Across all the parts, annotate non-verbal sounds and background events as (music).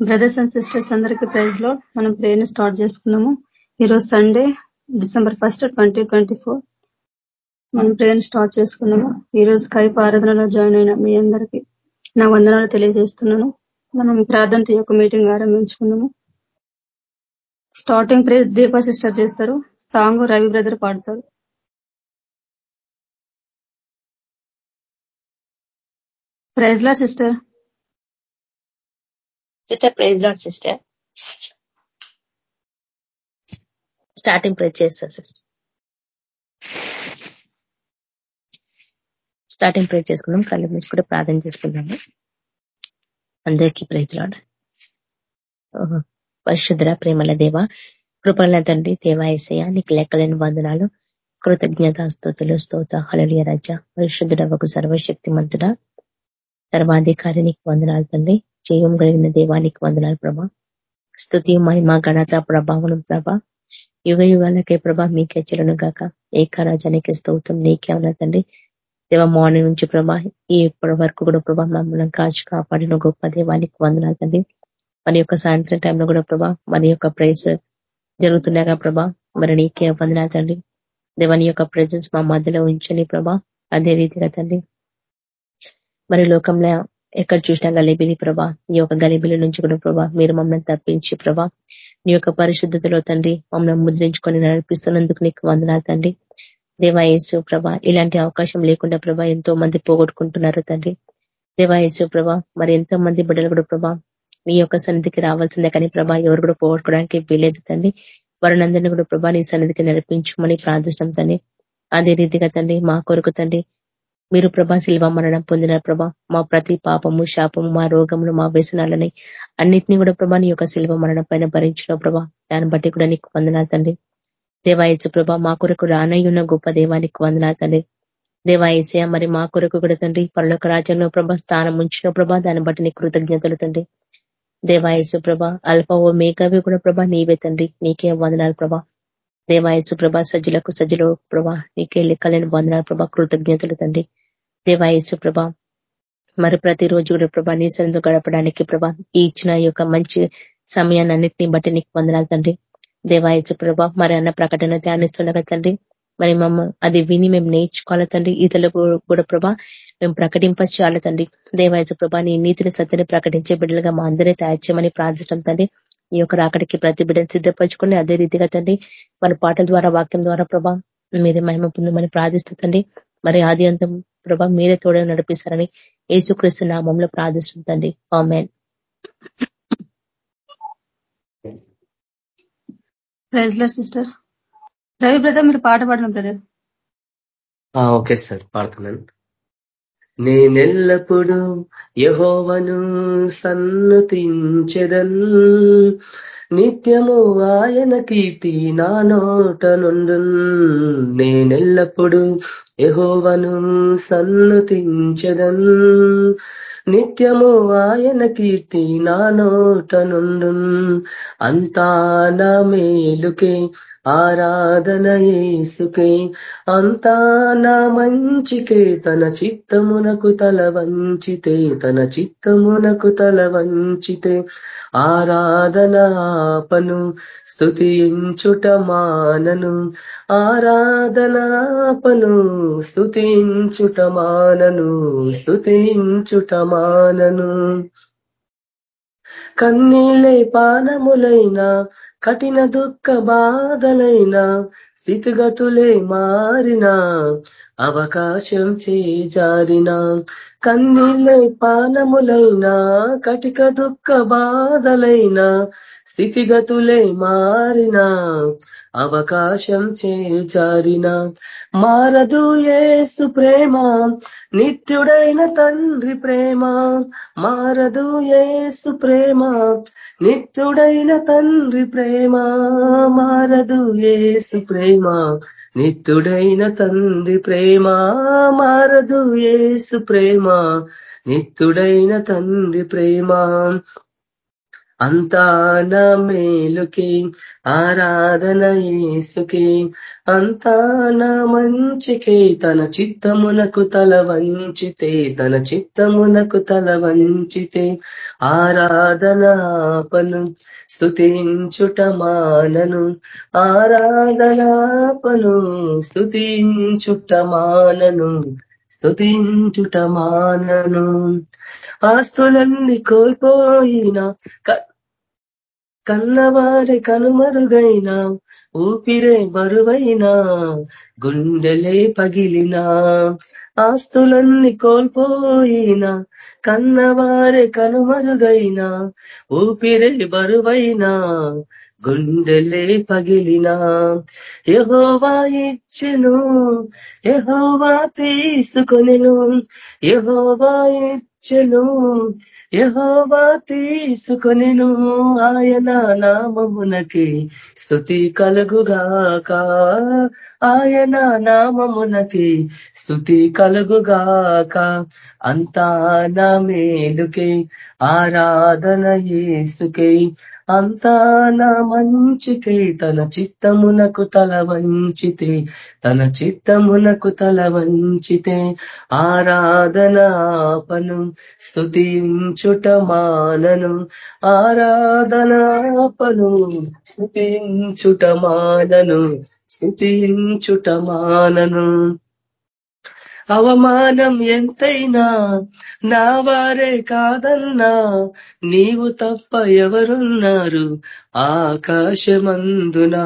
Brothers and sisters అందరికీ ప్రైజ్లో మనం ప్రేయర్ స్టార్ట్ చేసుకున్నాము. ఈరోజు Sunday December first twenty twenty four మనం ప్రేయర్ స్టార్ట్ చేసుకున్నాము. ఈరోజు స్కైప్ ఆరాధనలో జాయిన్ అయిన మీ అందరికీ నా వందనాలు తెలియజేస్తున్నాను. మనం ప్రార్థనతో యొక్క మీటింగ్ ఆరంభించుకున్నాము. స్టార్టింగ్ ప్రే దీపా సిస్టర్ చేస్తారు. సాంగ్ రవి బ్రదర్ పాడతారు. ప్రైజ్లా sister sister praise Lord sister starting praise చేస్తారు సిస్టర్ స్టార్టింగ్ ప్రైజ్ చేసుకుందాం. కళ్ళు మీద కూడా ప్రార్థన చేసుకుందాము. అందరికీ ప్రైజ్ లాడ్ పరిశుద్ర ప్రేమల దేవ కృపల తండ్రి దేవాయసయ నీకు లెక్కలేని వందనాలు కృతజ్ఞత స్థుతులు స్తోత హలలియ రజ పరిశుద్ధుడవకు సర్వశక్తి మంతుడ సర్వాధికారి నీకు వందనాలు తండ్రి. జయం కలిగిన దేవానికి వందనాలు ప్రభా. స్థుతి మహిమ ఘనత ప్రభావం ప్రభా. యుగ యుగాలకే ప్రభా మీకే చెలను గాక. ఏకరాజానికి స్తోత్రం నీకే ఉన్నదండి దేవ మార్నింగ్ నుంచి ప్రభా ఈ ఇప్పటి వరకు కూడా ప్రభా మమ్మల్ని కాచి కాపాడిన గొప్ప దేవానికి వందనాలు తండ్రి. మన యొక్క సాయంత్రం టైంలో కూడా ప్రభా మన యొక్క ప్రైస్ జరుగుతున్నాగా ప్రభా మరి నీకే వందనాలు తండ్రి. దేవని యొక్క ప్రజెన్స్ మా మధ్యలో ఉంచని ప్రభా. అదే రీతిగా తండ్రి. మరి లోకంలో ఎక్కడ చూసినా గలీబిలి ప్రభా. నీ యొక్క గలీబిలి నుంచి కూడా ప్రభా మీరు మమ్మల్ని తప్పించి ప్రభా. నీ యొక్క పరిశుద్ధతలో తండ్రి మమ్మల్ని ముద్రించుకొని నడిపిస్తున్నందుకు నీకు వందనాలు తండ్రి. దేవాయేసు ప్రభా ఇలాంటి అవకాశం లేకుండా ప్రభా ఎంతో మంది పోగొట్టుకుంటున్నారు తండ్రి. దేవాయేసు ప్రభా మరి ఎంతో మంది బిడ్డలు కూడా ప్రభా నీ యొక్క సన్నిధికి రావాల్సిందే కానీ ప్రభా ఎవరు కూడా పోగొట్టుకోవడానికి వీలేదు తండ్రి. వారినందరినీ కూడా ప్రభా నీ సన్నిధికి నడిపించమని ప్రార్థిస్తాం తండ్రి. అదే రీతిగా తండ్రి మా కొరకు తండ్రి మీరు ప్రభా శిల్వ మరణం పొందిన ప్రభా. మా ప్రతి పాపము శాపము మా రోగములు మా వ్యసనాలని అన్నిటినీ కూడా ప్రభా నీ యొక్క శిల్వ మరణం పైన భరించిన ప్రభా. దాన్ని బట్టి కూడా నీకు వందనాలు తండ్రి. దేవాయచు ప్రభా మా కొరకు రానయ్యున్న గొప్ప దేవానికి వందనాలు తండ్రి. దేవాయసయ మరి మా కొరకు కూడా తండ్రి పరలోక రాజ్యంలో ప్రభా స్థానం ఉంచిన ప్రభా. దాన్ని బట్టి నీ కృతజ్ఞతలు తండ్రి. దేవాయసు ప్రభ అల్ప ఓ మేఘవి కూడా ప్రభా నీవే తండ్రి. నీకే వందనాలు ప్రభా. దేవాయసు ప్రభా సజ్జులకు సజ్జులు ప్రభా నీకే లెక్కలేని వందనాలు ప్రభా కృతజ్ఞతలు తండ్రి. దేవాయసు ప్రభా మరి ప్రతిరోజు కూడా ప్రభా నీ సరితో గడపడానికి ప్రభా ఈ ఇచ్చిన యొక్క మంచి సమయాన్ని అన్నింటినీ బట్టి నీకు వందనాలు తండ్రి. దేవాయచు ప్రభా మరి అన్న ప్రకటన ధ్యానిస్తుండగా తండ్రి మరి మమ్మ అది విని మేము నేర్చుకోవాలి తండ్రి? ఇతరులకు కూడా ప్రభా మేము ప్రకటింపచేయాలి తండ్రి? దేవాయచు ప్రభా నీ నీతిని సత్యని ప్రకటించే బిడ్డలుగా మా అందరినీ తయారు చేయమని ప్రార్థించడం తండ్రి. ఈ యొక్క రాకడికి ప్రతి బిడ్డను సిద్ధపరచుకొని అదే రీతిగా తండ్రి మన పాటల ద్వారా వాక్యం ద్వారా ప్రభా మీరే మహిమ పొందమని ప్రార్థిస్తుంది మరి ఆది అంతం ప్రభా మీరే తోడే నడిపిస్తారని ఏసుక్రీస్తు నామంలో ప్రార్థిస్తుందండి ఆమెన్. సిస్టర్. రవి బ్రదర్ మీరు పాట పాడిన బ్రదర్. ఓకే సార్ పాడుతున్నాను. నేనెల్లప్పుడు యహోవను సన్నతించెదన్. నిత్యము ఆయన కీర్తి నా నోట నుండు నేనెల్లప్పుడు యహోవను సన్నతించెదన్. నిత్యము ఆయన కీర్తి నా నోట నుండు అంతా నా మేలుకే ఆరాధన ఏసుకే అంతా నా మంచికే తన చిత్తమునకు తల వంచితే తన చిత్తమునకు తల వంచితే. ఆరాధనాపను స్థుతించుట మానను. ఆరాధనాపను స్థుతించుట మానను స్థుతించుట మానను. కన్నీళ్ళే పానములైన కఠిన దుఃఖ బాధలైనా స్థితిగతులే మారిన అవకాశం చేజారిన కన్నీళ్ళే పానములైనా కటిక దుఃఖ బాధలైనా స్థితిగతులే మారినా అవకాశం చేచారిన. మారదు ఏసు ప్రేమ నిత్యుడైన తండ్రి ప్రేమ. మారదు ఏసు ప్రేమ నిత్యుడైన తండ్రి ప్రేమ. మారదు ఏసు ప్రేమ నిత్యుడైన తండ్రి ప్రేమ. మారదు ఏసు ప్రేమ నిత్యుడైన తండ్రి ప్రేమ. అంతా నా మేలుకి ఆరాధన ఏసుకి అంతా నా మంచికి తన చిత్తమునకు తల వంచితే తన చిత్తమునకు తల వంచితే. ఆరాధనాపను స్థుతించుట మానను. ఆరాధనాపను స్థుతించుట మానను స్థుతించుట మానను. ఆస్తులన్నీ కోల్పోయిన కన్నవారి కనుమరుగైనా ఊపిరే బరువైనా గుండెలే పగిలినా ఆస్తులన్నీ కోల్పోయినా కన్నవారే కనుమరుగైనా ఊపిరే బరువైనా గుండెలే పగిలినా. యహోవా ఇచ్చెను యహోవా తీసుకొనెను యహోవా ఇచ్చెను యహోవా తీసుకొనిను. ఆయన నామమునకి స్థుతి కలుగుగాక. ఆయన నామమునకి స్థుతి కలుగుగాక. అంతా నా మేలుకే ఆరాధన ఏసుకే అంతా నా మంచికే తన చిత్తమునకు తల వంచితే తన చిత్తమునకు తల వంచితే ఆరాధనాపను స్థుతించుట మానను. ఆరాధనాపను స్థుతించుట మానను స్థుతించుట మానను. అవమానం ఎంతైనా నా వారే కాదన్నా నీవు తప్ప ఎవరున్నారు ఆకాశమందునా?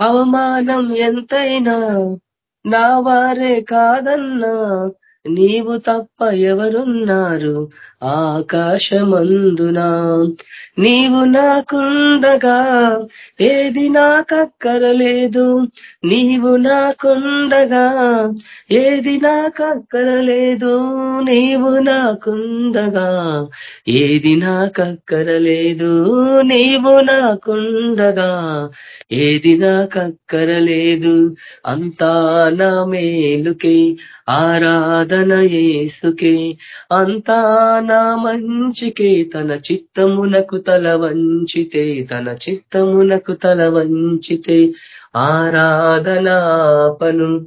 అవమానం ఎంతైనా నా వారే కాదన్నా నీవు తప్ప ఎవరున్నారు ఆకాశమందునా? నీవు నాకుండగా ఏది నాకక్కరలేదు. నీవు నాకుండగా ఏది నాకక్కరలేదు. నీవు నాకుండగా ఏది నాకక్కరలేదు. నీవు నాకుండగా ఏది నాకక్కరలేదు. అంతా నా మేలుకే ఆరాధన ఏసుకే అంతా నా మంచికే. తన చిత్తమునకు తల వంచితే తన చిత్తమునకు తల వంచితే ఆరాధనాపను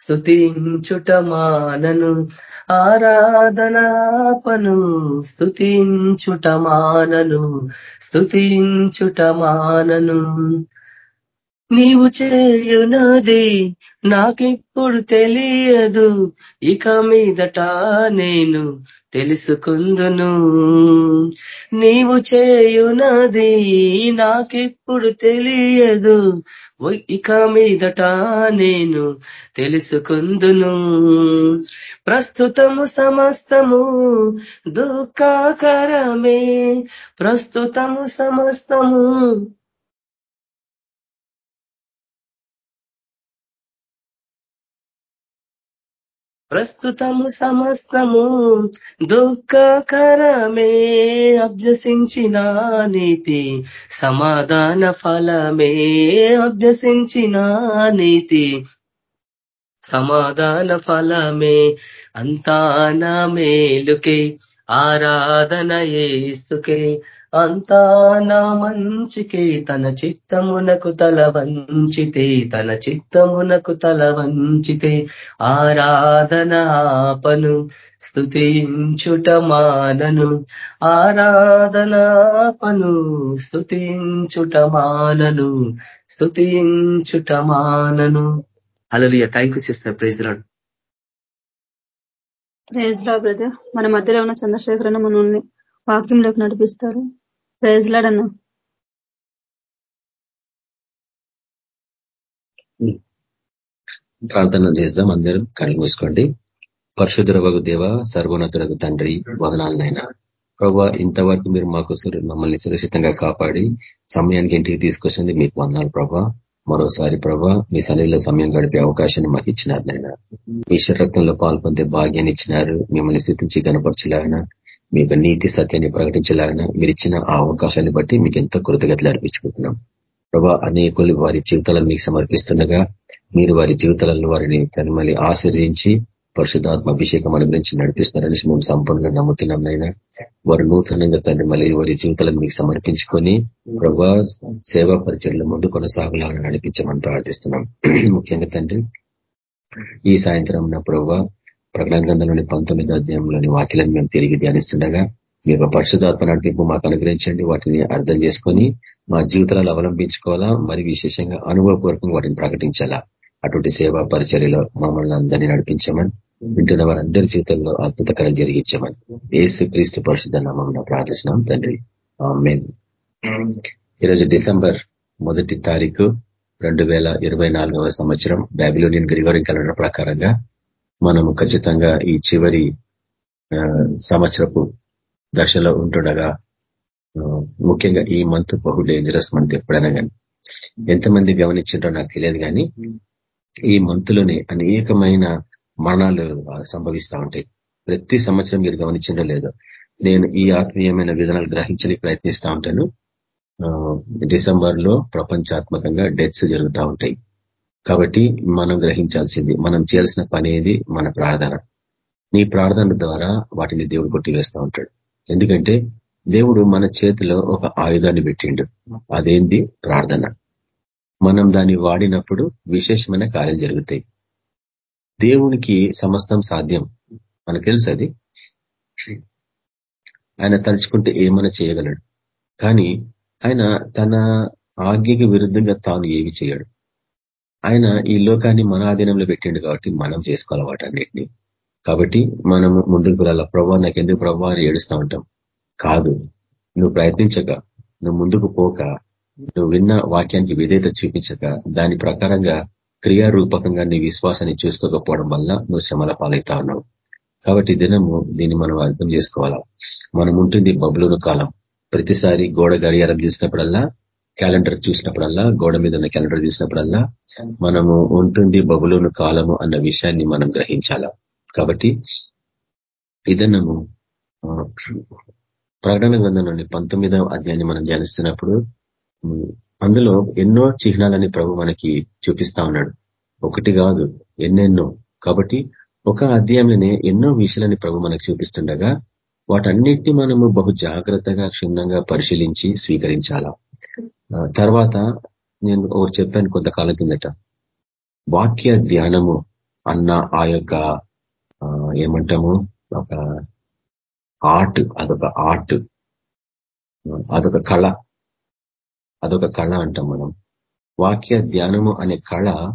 స్థుతించుట మానను. ఆరాధనాపను స్థుతించుట మానను. స్థుతించుట మానను. నీవు చేయునది నాకిప్పుడు తెలియదు. ఇక మీదట నేను తెలుసుకుందును. నీవు చేయునది నాకిప్పుడు తెలియదు. ఇక మీదట నేను తెలుసుకుందును. ప్రస్తుతము సమస్తము దుఃఖాకరమే. ప్రస్తుతము సమస్తము ప్రస్తుతము సమస్తము దుఃఖకరమే అభ్యసించిన నీతి సమాధాన ఫలమే అభ్యసించిన నీతి సమాధాన ఫలమే అంతా నా మేలుకే ఆరాధన ఏసుకే అంతా నా మంచికే తన చిత్తమునకు తల వంచితే తన చిత్తమునకు తల వంచితే ఆరాధనాపను స్థుతించుట మానను ఆరాధనాపను స్థుతించుట మానను స్థుతించుట మానను. అలలియ thank you sister praise Lord praise రా బ్రదర్ మన మధ్యలో ఉన్న చంద్రశేఖరన్న మనల్ని వాక్యంలోకి నడిపిస్తారు. ప్రైజ్ ప్రార్థన చేద్దాం అందరం. కళ్ళు మూసుకోండి. పరశుధురవగు దేవ సర్వోన్నతులకు తండ్రి వదనాలనైనా. ప్రభా ఇంతవరకు మీరు మాకు మమ్మల్ని సురక్షితంగా కాపాడి సమయానికి ఇంటికి తీసుకొచ్చింది మీకు వందాలు ప్రభా. మరోసారి ప్రభా మీ సన్నిధిలో సమయం గడిపే అవకాశాన్ని మాకు ఇచ్చినారు నైనా మీ శరక్తంలో పాల్పొందే భాగ్యాన్ని ఇచ్చినారు. మిమ్మల్ని స్థితించి కనపరచలేనా మీ యొక్క నీతి సత్యాన్ని ప్రకటించాలని మీరు ఇచ్చిన ఆ అవకాశాన్ని బట్టి మీకు ఎంతో కృతజ్ఞతలు అర్పించుకుంటున్నాం. ప్రభా అనేకులు వారి జీవితాలను మీకు సమర్పిస్తుండగా మీరు వారి జీవితాలను వారిని తను మళ్ళీ ఆశ్రయించి పరిశుధాత్మ అభిషేకం అనుగ్రహించి నడిపిస్తారని మేము సంపూర్ణంగా నమ్ముతున్నాం నాయన. వారు నూతనంగా తండ్రి మళ్ళీ వారి జీవితాలను మీకు సమర్పించుకొని ప్రభా సేవా పరిచయలు ముందు కొనసాగులాగా నడిపించమని ప్రార్థిస్తున్నాం. (clears throat) ముఖ్యంగా తండ్రి ఈ సాయంత్రం నా ప్రభా ప్రకటన గ్రంథంలోని పంతొమ్మిది అధ్యాయంలోని వాక్యాలను మేము తిరిగి ధ్యానిస్తుండగా మీ యొక్క పరిశుధాత్మ నడిపింపు మాకు అనుగ్రహించండి వాటిని అర్థం చేసుకొని మా జీవితాలను అవలంబించుకోవాలా మరి విశేషంగా అనుభవపూర్వకంగా వాటిని ప్రకటించాలా? అటువంటి సేవా పరిచర్యలో మమ్మల్ని అందరినీ నడిపించమని వింటున్న వారందరి జీవితంలో అద్భుతకరం జరిగించమని ఏసు క్రీస్తు పరిశుద్ధ నామంలో ప్రార్థిస్తున్నాం తండ్రి. ఈరోజు డిసెంబర్ మొదటి తారీఖు రెండు వేల ఇరవై నాలుగవ సంవత్సరం బ్యాబిలోనియన్ గ్రిగోరియన్ క్యాలెండర్ ప్రకారంగా మనము ఖచ్చితంగా ఈ చివరి సంవత్సరపు దశలో ఉంటుండగా ముఖ్యంగా ఈ మంత్ బహు డేంజరస్ మంత్ ఎప్పుడైనా కానీ ఎంతమంది గమనించింటో నాకు తెలియదు కానీ ఈ మంత్లోనే అనేకమైన మరణాలు సంభవిస్తూ ఉంటాయి. ప్రతి సంవత్సరం మీరు గమనించడం లేదు నేను ఈ ఆత్మీయమైన విధానాలు గ్రహించడానికి ప్రయత్నిస్తూ ఉంటాను. డిసెంబర్లో ప్రపంచాత్మకంగా డెత్స్ జరుగుతూ ఉంటాయి. కాబట్టి మనం గ్రహించాల్సింది మనం చేయాల్సిన పని ఏది? మన ప్రార్థన. నీ ప్రార్థన ద్వారా వాటిని దేవుడు కొట్టివేస్తూ ఉంటాడు. ఎందుకంటే దేవుడు మన చేతిలో ఒక ఆయుధాన్ని పెట్టిండు. అదేంది? ప్రార్థన. మనం దాన్ని వాడినప్పుడు విశేషమైన కార్యం జరుగుతాయి. దేవునికి సమస్తం సాధ్యం. మనకు తెలుసు అది? ఆయన తలుచుకుంటే ఏమైనా చేయగలడు. కానీ ఆయన తన ఆజ్ఞకి విరుద్ధంగా తాను ఏమి చేయడు. ఆయన ఈ లోకాన్ని మన ఆధీనంలో పెట్టిండు కాబట్టి మనం చేసుకోవాలి వాటన్నిటిని. కాబట్టి మనం ముందుకు వెళ్ళాల? ప్రభా నాకెందుకు ప్రభా? అని ఏడుస్తూ ఉంటాం. కాదు నువ్వు ప్రయత్నించక నువ్వు ముందుకు పోక నువ్వు విన్న వాక్యానికి విధేత చూపించక దాని ప్రకారంగా క్రియారూపకంగా నీ విశ్వాసాన్ని చూసుకోకపోవడం వల్ల నువ్వు శ్రమల పాలవుతా ఉన్నావు. కాబట్టి దినము దీన్ని మనం అర్థం చేసుకోవాలా? మనం ఉంటుంది బబులును కాలం. ప్రతిసారి గోడ గడియారం చూసినప్పుడల్లా క్యాలెండర్ చూసినప్పుడల్లా గోడ మీద ఉన్న క్యాలెండర్ చూసినప్పుడల్లా మనము ఉంటుంది బబులోను కాలము అన్న విషయాన్ని మనం గ్రహించాల? కాబట్టి ఇదన్నము ప్రకటన గ్రంథంలోని పంతొమ్మిదవ అధ్యాయాన్ని మనం ధ్యానిస్తున్నప్పుడు అందులో ఎన్నో చిహ్నాలని ప్రభు మనకి చూపిస్తా ఉన్నాడు. ఒకటి కాదు ఎన్నెన్నో. కాబట్టి ఒక అధ్యాయంలోనే ఎన్నో విషయాలని ప్రభు మనకు చూపిస్తుండగా వాటన్నిటిని మనము బహు జాగ్రత్తగా క్షుణ్ణంగా పరిశీలించి స్వీకరించాలా? తర్వాత నేను ఒకటి చెప్పాను కొంతకాలం కిందట. వాక్య ధ్యానము అన్న ఆ యొక్క ఏమంటాము? ఒక ఆర్ట్ అదొక ఆర్ట్. అదొక కళ. అదొక కళ అంటాం మనం. వాక్య ధ్యానము అనే కళ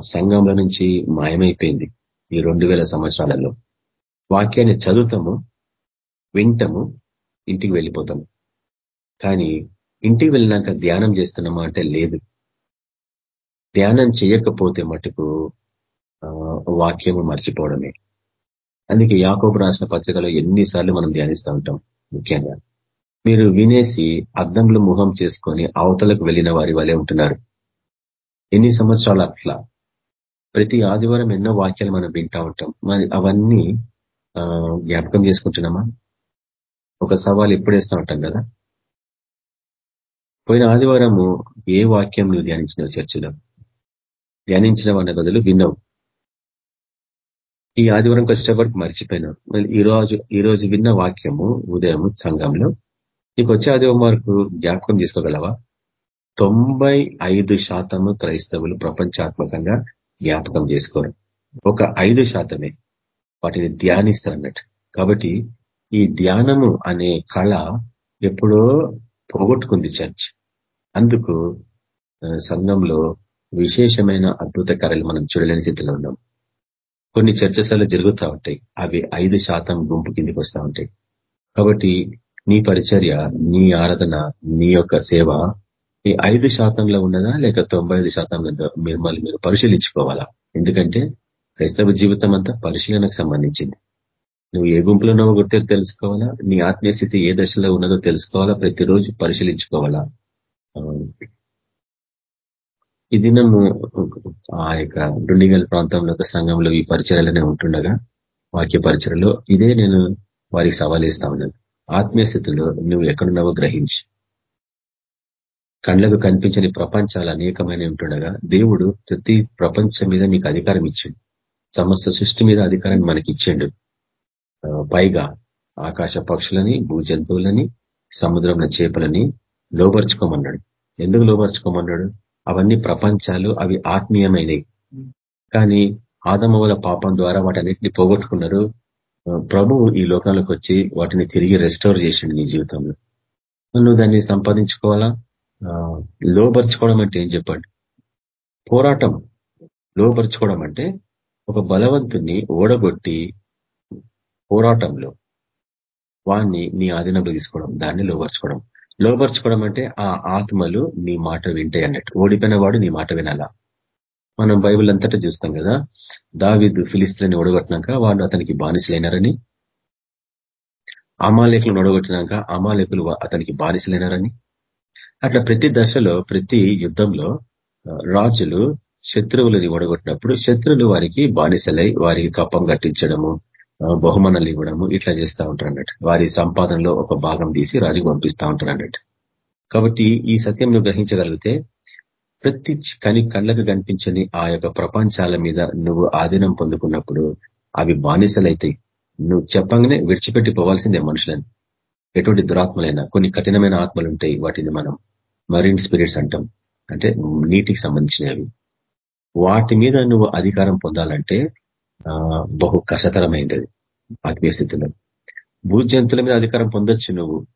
సంఘంలో నుంచి మాయమైపోయింది ఈ రెండు సంవత్సరాలలో. వాక్యాన్ని చదువుతాము వింటము ఇంటికి వెళ్ళిపోతాము. కానీ ఇంటికి వెళ్ళినాక ధ్యానం చేస్తున్నామా అంటే లేదు. ధ్యానం చేయకపోతే మటుకు వాక్యము మర్చిపోవడమే. అందుకే యాకోబు రాసిన పత్రికలో ఎన్నిసార్లు మనం ధ్యానిస్తూ ఉంటాం ముఖ్యంగా. మీరు వినేసి అర్థంలో ముఖం చేసుకొని అవతలకు వెళ్ళిన వారి వలె ఉంటున్నారు. ఎన్ని సంవత్సరాలు అట్లా? ప్రతి ఆదివారం ఎన్నో వాక్యాలు మనం వింటా ఉంటాం. మరి అవన్నీ జ్ఞాపకం చేసుకుంటున్నామా? ఒక సవాల్ ఎప్పుడు వేస్తూ ఉంటాం కదా? పోయిన ఆదివారము ఏ వాక్యం నువ్వు ధ్యానించినావు చర్చిలో? ధ్యానించిన అన్న బదులు విన్నావు. ఈ ఆదివారం వచ్చేటప్పటికి మర్చిపోయినావు. మళ్ళీ ఈ రోజు ఈ రోజు విన్న వాక్యము ఉదయం సంఘంలో. నీకు వచ్చే ఆదివారం వరకు జ్ఞాపకం చేసుకోగలవా? తొంభై ఐదు శాతము క్రైస్తవులు ప్రపంచాత్మకంగా జ్ఞాపకం చేసుకోరు. ఒక ఐదు శాతమే వాటిని ధ్యానిస్తారు అన్నట్టు కాబట్టి ఈ ధ్యానము అనే కళ ఎప్పుడో పోగొట్టుకుంది చర్చ్. అందుకు సంఘంలో విశేషమైన అద్భుత కార్యాలు మనం చూడలేని స్థితిలో ఉన్నాం. కొన్ని చర్చశాలు జరుగుతూ ఉంటాయి. అవి ఐదు శాతం గుంపు కిందికి వస్తూ ఉంటాయి. కాబట్టి నీ పరిచర్య నీ ఆరాధన నీ యొక్క సేవ ఈ ఐదు శాతంలో ఉన్నదా లేక తొంభై ఐదు శాతంలో మిమ్మల్ని మీరు పరిశీలించుకోవాలా? ఎందుకంటే క్రైస్తవ జీవితం అంతా పరిశీలనకు సంబంధించింది. నువ్వు ఏ గుంపులో ఉన్నావో గుర్తు తెలుసుకోవాలా? నీ ఆత్మీయ స్థితి ఏ దశలో ఉన్నదో తెలుసుకోవాలా? ప్రతిరోజు పరిశీలించుకోవాలా? ఈ దినము ఆ యొక్క డుండిగల్ ప్రాంతంలో ఒక సంఘంలో ఈ పరిచయాలనే ఉంటుండగా వాక్య పరిచయలో ఇదే నేను వారికి సవాలేస్తా ఉన్నాను. ఆత్మీయ స్థితిలో నువ్వు ఎక్కడున్నావో గ్రహించి. కళ్ళకు కనిపించని ప్రపంచాలు అనేకమైన ఉంటుండగా దేవుడు ప్రతి ప్రపంచం మీద నీకు అధికారం ఇచ్చిండు. సమస్త సృష్టి మీద అధికారాన్ని మనకి ఇచ్చిండు పైగా ఆకాశ పక్షులని భూ జంతువులని సముద్రంలో చేపలని లోపరుచుకోమన్నాడు ఎందుకు లోపరుచుకోమన్నాడు అవన్నీ ప్రపంచాలు అవి ఆత్మీయమైనవి కానీ ఆదమవుల పాపం ద్వారా వాటన్నిటిని పోగొట్టుకున్నారు. ప్రభువు ఈ లోకాలకు వచ్చి వాటిని తిరిగి రెస్టోర్ చేసిండు నీ జీవితంలో. నువ్వు దాన్ని సంపాదించుకోవాలా? లోపరుచుకోవడం అంటే ఏం చెప్పండి? పోరాటం. లోపరుచుకోవడం అంటే ఒక బలవంతుని ఓడగొట్టి పోరాటంలో వాణ్ణి నీ ఆధీనంలో తీసుకోవడం దాన్ని లోపరుచుకోవడం లోపరచుకోవడం అంటే ఆ ఆత్మలు నీ మాట వింటాయి అన్నట్టు. ఓడిపోయిన వాడు నీ మాట వినాలా. మనం బైబిల్ అంతటా చూస్తాం కదా దావిద్ ఫిలిస్తులని ఓడగొట్టినాక వాళ్ళు అతనికి బానిసలైనారని అమాలేకులను ఓడగొట్టినాక అమాలేకులు అతనికి బానిసలైనారని. అట్లా ప్రతి దశలో ప్రతి యుద్ధంలో రాజులు శత్రువులని ఓడగొట్టినప్పుడు శత్రువులు వారికి బానిసలై వారికి కప్పం కట్టించడము బహుమానాలు ఇవ్వడము ఇట్లా చేస్తూ ఉంటారు అన్నట్టు. వారి సంపాదనలో ఒక భాగం తీసి రాజుకు పంపిస్తూ ఉంటారు అన్నట్టు. కాబట్టి ఈ సత్యం గ్రహించగలిగితే ప్రతి కని కళ్ళకు కనిపించని ఆ యొక్క ప్రపంచాల మీద నువ్వు ఆధీనం పొందుకున్నప్పుడు అవి బానిసలైతాయి. నువ్వు చెప్పంగానే విడిచిపెట్టి పోవాల్సిందే మనుషులని. ఎటువంటి దురాత్మలైనా కొన్ని కఠినమైన ఆత్మలు ఉంటాయి వాటిని మనం మరీన్ స్పిరిట్స్ అంటాం. అంటే నీటికి సంబంధించినవి. వాటి మీద నువ్వు అధికారం పొందాలంటే బహు కష్టతరమైంది అది ఆత్మీయ స్థితిలో. భూజంతుల మీద అధికారం పొందొచ్చు నువ్వు.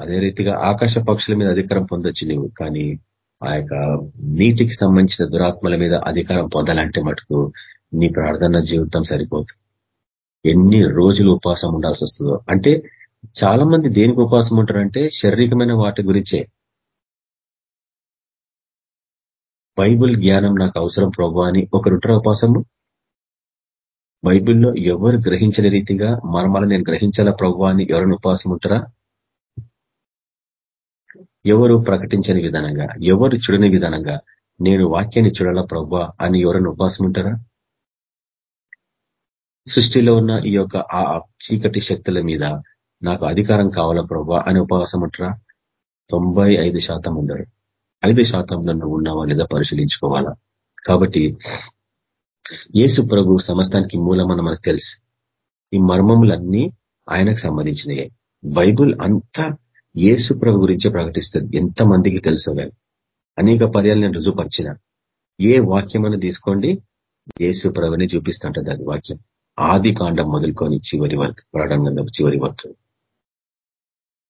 అదే రీతిగా ఆకాశ పక్షుల మీద అధికారం పొందొచ్చు నువ్వు కానీ ఆ యొక్క నీటికి సంబంధించిన దురాత్మల మీద అధికారం పొందాలంటే మటుకు నీ ప్రార్థన జీవితం సరిపోదు. ఎన్ని రోజులు ఉపవాసం ఉండాల్సి వస్తుందో. అంటే చాలా మంది దేనికి ఉపవాసం ఉంటారంటే శారీరకమైన వాటి గురించే. బైబుల్ జ్ఞానం నాకు అవసరం ప్రభు అని ఒకరుంటారు ఉపవాసము. బైబిల్లో ఎవరు గ్రహించని రీతిగా మర్మాలను నేను గ్రహించాలా? ప్రభు అని ఎవరైనా ఉపవాసం ఉంటారా ఎవరు ప్రకటించని విధానంగా ఎవరు చూడని విధానంగా నేను వాక్యాన్ని చూడాలా ప్రభు అని ఎవరైనా ఉపవాసం ఉంటారా సృష్టిలో ఉన్న ఈ యొక్క ఆ చీకటి శక్తుల మీద నాకు అధికారం కావాలా ప్రభు అని ఉపవాసం ఉంటారా తొంభై ఐదు శాతం ఉండరు ఐదు శాతంలో నువ్వు ఉన్నావా లేదా పరిశీలించుకోవాలా? కాబట్టి యేసు ప్రభు సమస్తానికి మూలమని మనకు తెలుసు. ఈ మర్మములన్నీ ఆయనకు సంబంధించినయే. బైబుల్ అంతా యేసు ప్రభు గురించే ప్రకటిస్తుంది. ఎంత మందికి తెలుసో కానీ అనేక పర్యాలు నేను రుజుపరిచిన ఏ వాక్యం అని తీసుకోండి యేసు ప్రభుని చూపిస్తుంటది అది వాక్యం. ఆది కాండం మొదలుకొని చివరి వరకు ప్రారంభం చివరి వరకు.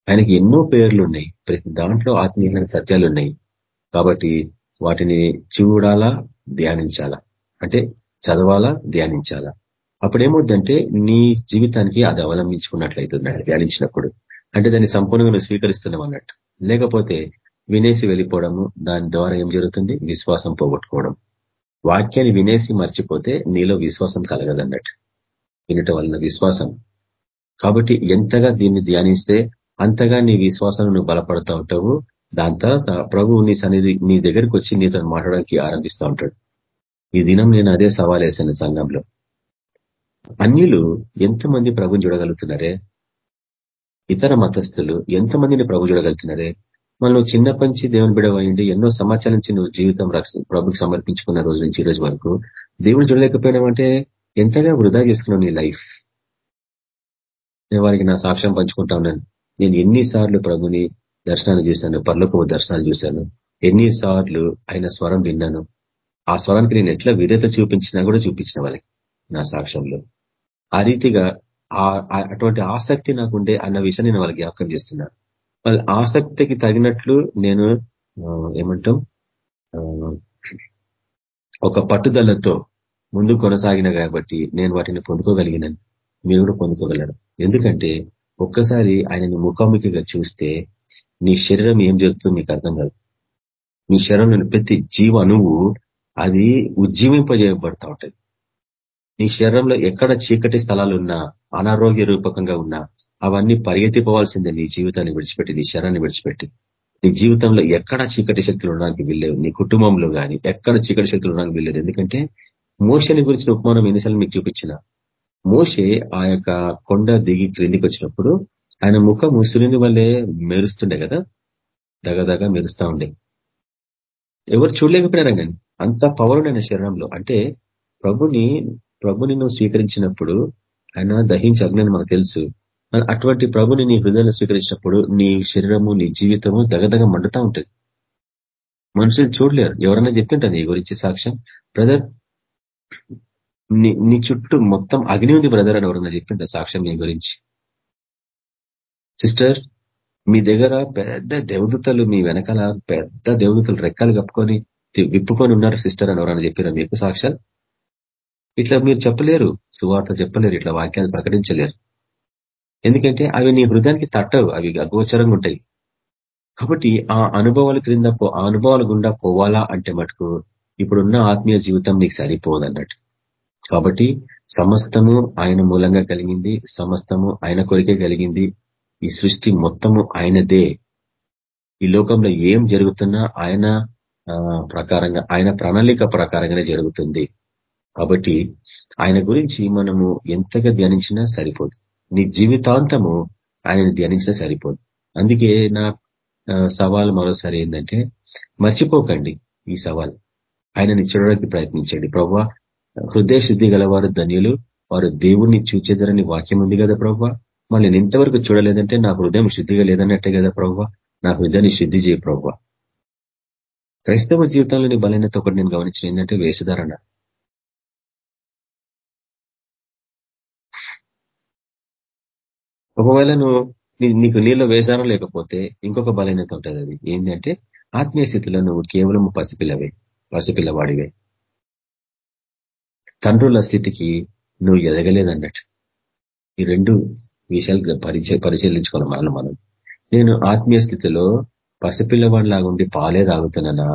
ఆయనకి ఎన్నో పేర్లు ఉన్నాయి ప్రతి దాంట్లో ఆత్మీయమైన సత్యాలు ఉన్నాయి కాబట్టి వాటిని చూడాలా ధ్యానించాలా? అంటే చదవాలా ధ్యానించాలా? అప్పుడేమవుద్దంటే నీ జీవితానికి అది అవలంబించుకున్నట్లయితున్నాడు ధ్యానించినప్పుడు అంటే దాన్ని సంపూర్ణంగా నువ్వు స్వీకరిస్తున్నావు అన్నట్టు. లేకపోతే వినేసి వెళ్ళిపోవడము దాని ద్వారా ఏం జరుగుతుంది? విశ్వాసం పోగొట్టుకోవడం. వాక్యాన్ని వినేసి మర్చిపోతే నీలో విశ్వాసం కలగదన్నట్టు. వినటం వలన విశ్వాసం. కాబట్టి ఎంతగా దీన్ని ధ్యానిస్తే అంతగా నీ విశ్వాసం నువ్వు బలపడతా ఉంటావు దాని తర్వాత ప్రభువు నీ సన్నిధి నీ దగ్గరికి వచ్చి నీతో మాట్లాడడానికి ఆరంభిస్తూ ఉంటాడు. ఈ దినం నేను అదే సవాల్ వేసాను సంఘంలో. అన్యులు ఎంతమంది ప్రభుని చూడగలుగుతున్నారే? ఇతర మతస్థులు ఎంతమందిని ప్రభు చూడగలుగుతున్నారే? మనం చిన్న పంచి దేవుని బిడవండి ఎన్నో సమాచారం నుంచి నువ్వు జీవితం ప్రభుకి సమర్పించుకున్న రోజు నుంచి ఈ రోజు వరకు దేవుడు చూడలేకపోయినామంటే ఎంతగా వృధా చేసుకున్నావు నీ లైఫ్? నేను వారికి నా సాక్ష్యం పంచుకుంటా ఉన్నాను. నేను ఎన్నిసార్లు ప్రభుని దర్శనాలు చూశాను పర్లోకపు దర్శనాలు చూశాను. ఎన్నిసార్లు ఆయన స్వరం విన్నాను. ఆ స్వరానికి నేను ఎట్లా విధేత చూపించినా కూడా చూపించిన వాళ్ళకి నా సాక్ష్యంలో. ఆ రీతిగా అటువంటి ఆసక్తి నాకు ఉండే అన్న విషయాన్ని నేను వాళ్ళకి జ్ఞాపకం చేస్తున్నా. వాళ్ళ ఆసక్తికి తగినట్లు నేను ఏమంటాం ఒక పట్టుదలతో ముందు కొనసాగిన కాబట్టి నేను వాటిని పొందుకోగలిగినాను మీరు కూడా పొందుకోగలరు. ఎందుకంటే ఒక్కసారి ఆయనని ముఖాముఖిగా చూస్తే నీ శరీరం ఏం చెప్తుందో మీకు అర్థం కాదు. నీ శరీరంలో ప్రతి జీవ అణువు అది ఉజ్జీవింపజేయబడతా ఉంటుంది. నీ శరీరంలో ఎక్కడ చీకటి స్థలాలు ఉన్నా అనారోగ్య రూపకంగా ఉన్నా అవన్నీ పరిగెత్తిపోవాల్సిందే నీ జీవితాన్ని విడిచిపెట్టి నీ శరీరాన్ని విడిచిపెట్టి. నీ జీవితంలో ఎక్కడ చీకటి శక్తులు ఉండడానికి వీల్లేవు నీ కుటుంబంలో కానీ ఎక్కడ చీకటి శక్తులు ఉండడానికి వీల్లేదు. ఎందుకంటే మోషని గురించిన ఉపమానం ఎన్నిసార్లు మీకు చూపించిన? మోషే ఆ కొండ దిగి క్రిందికి వచ్చినప్పుడు ఆయన ముఖం ముసులిని వల్లే మెరుస్తుండే కదా? దగదగ మెరుస్తా ఉండే. ఎవరు చూడలేకపోయినారా కానీ అంత పవర్ ఆయన శరీరంలో అంటే ప్రభుని ప్రభుని నువ్వు స్వీకరించినప్పుడు ఆయన దహించి అగ్ని మనకు తెలుసు. అటువంటి ప్రభుని నీ హృదయంలో స్వీకరించినప్పుడు నీ శరీరము నీ జీవితము దగదగ మండుతా ఉంటుంది. మనుషులు చూడలేరు. ఎవరన్నా చెప్తుంటారు నీ గురించి సాక్ష్యం? బ్రదర్ నీ చుట్టూ మొత్తం అగ్ని ఉంది బ్రదర్ అని ఎవరన్నా చెప్పింటారు సాక్ష్యం నీ గురించి? సిస్టర్ మీ దగ్గర పెద్ద దేవదూతలు మీ వెనకాల పెద్ద దేవదూతలు రెక్కలు కప్పుకొని విప్పుకొని ఉన్నారు సిస్టర్ అని ఎవరైనా చెప్పారా మీకు సాక్ష్యాలు? ఇట్లా మీరు చెప్పలేరు సువార్త చెప్పలేరు ఇట్లా వాక్యాలు ప్రకటించలేరు. ఎందుకంటే అవి నీ హృదయానికి తట్టవు అవి అగోచరంగా ఉంటాయి. కాబట్టి ఆ అనుభవాల క్రింద ఆ అనుభవాల గుండా పోవాలా అంటే మటుకు ఇప్పుడున్న ఆత్మీయ జీవితం నీకు సరిపోదు అన్నట్టు కాబట్టి సమస్తము ఆయన మూలంగా కలిగింది సమస్తము ఆయన కొరికే కలిగింది. ఈ సృష్టి మొత్తము ఆయనదే. ఈ లోకంలో ఏం జరుగుతున్నా ఆయన ప్రకారంగా ఆయన ప్రణాళిక ప్రకారంగానే జరుగుతుంది. కాబట్టి ఆయన గురించి మనము ఎంతగా ధ్యానించినా సరిపోదు. నీ జీవితాంతము ఆయనని ధ్యానించినా సరిపోదు. అందుకే నా సవాల్ మరోసారి ఏంటంటే మర్చిపోకండి ఈ సవాల్. ఆయనని చూడడానికి ప్రయత్నించండి. ప్రభు హృదయ శుద్ధి గలవారు ధన్యులు. వారు దేవుణ్ణి చూచేదరని వాక్యం ఉంది కదా ప్రభు మళ్ళీ నేను ఇంతవరకు చూడలేదంటే నా హృదయం శుద్ధిగా లేదన్నట్టే కదా ప్రభు నా హృదయాన్ని శుద్ధి చేయ ప్రవ్వా. క్రైస్తవ జీవితంలోని బలహీనత ఒకటి నేను గమనించిన ఏంటంటే వేషధారణ. ఒకవేళ నువ్వు నీకు నీళ్ళ వేషధారణ లేకపోతే ఇంకొక బలహీనత ఉంటుంది అది. ఏంటంటే ఆత్మీయ స్థితిలో నువ్వు కేవలం పసిపిల్లవే పసిపిల్లవాడివే. తండ్రుల స్థితికి నువ్వు ఎదగలేదన్నట్టు. ఈ రెండు విషయాలు పరిచే పరిశీలించుకోవాలి మనం మనం. నేను ఆత్మీయ స్థితిలో పసిపిల్లవాడిలాగా ఉండి పాలే తాగుతున్నానా?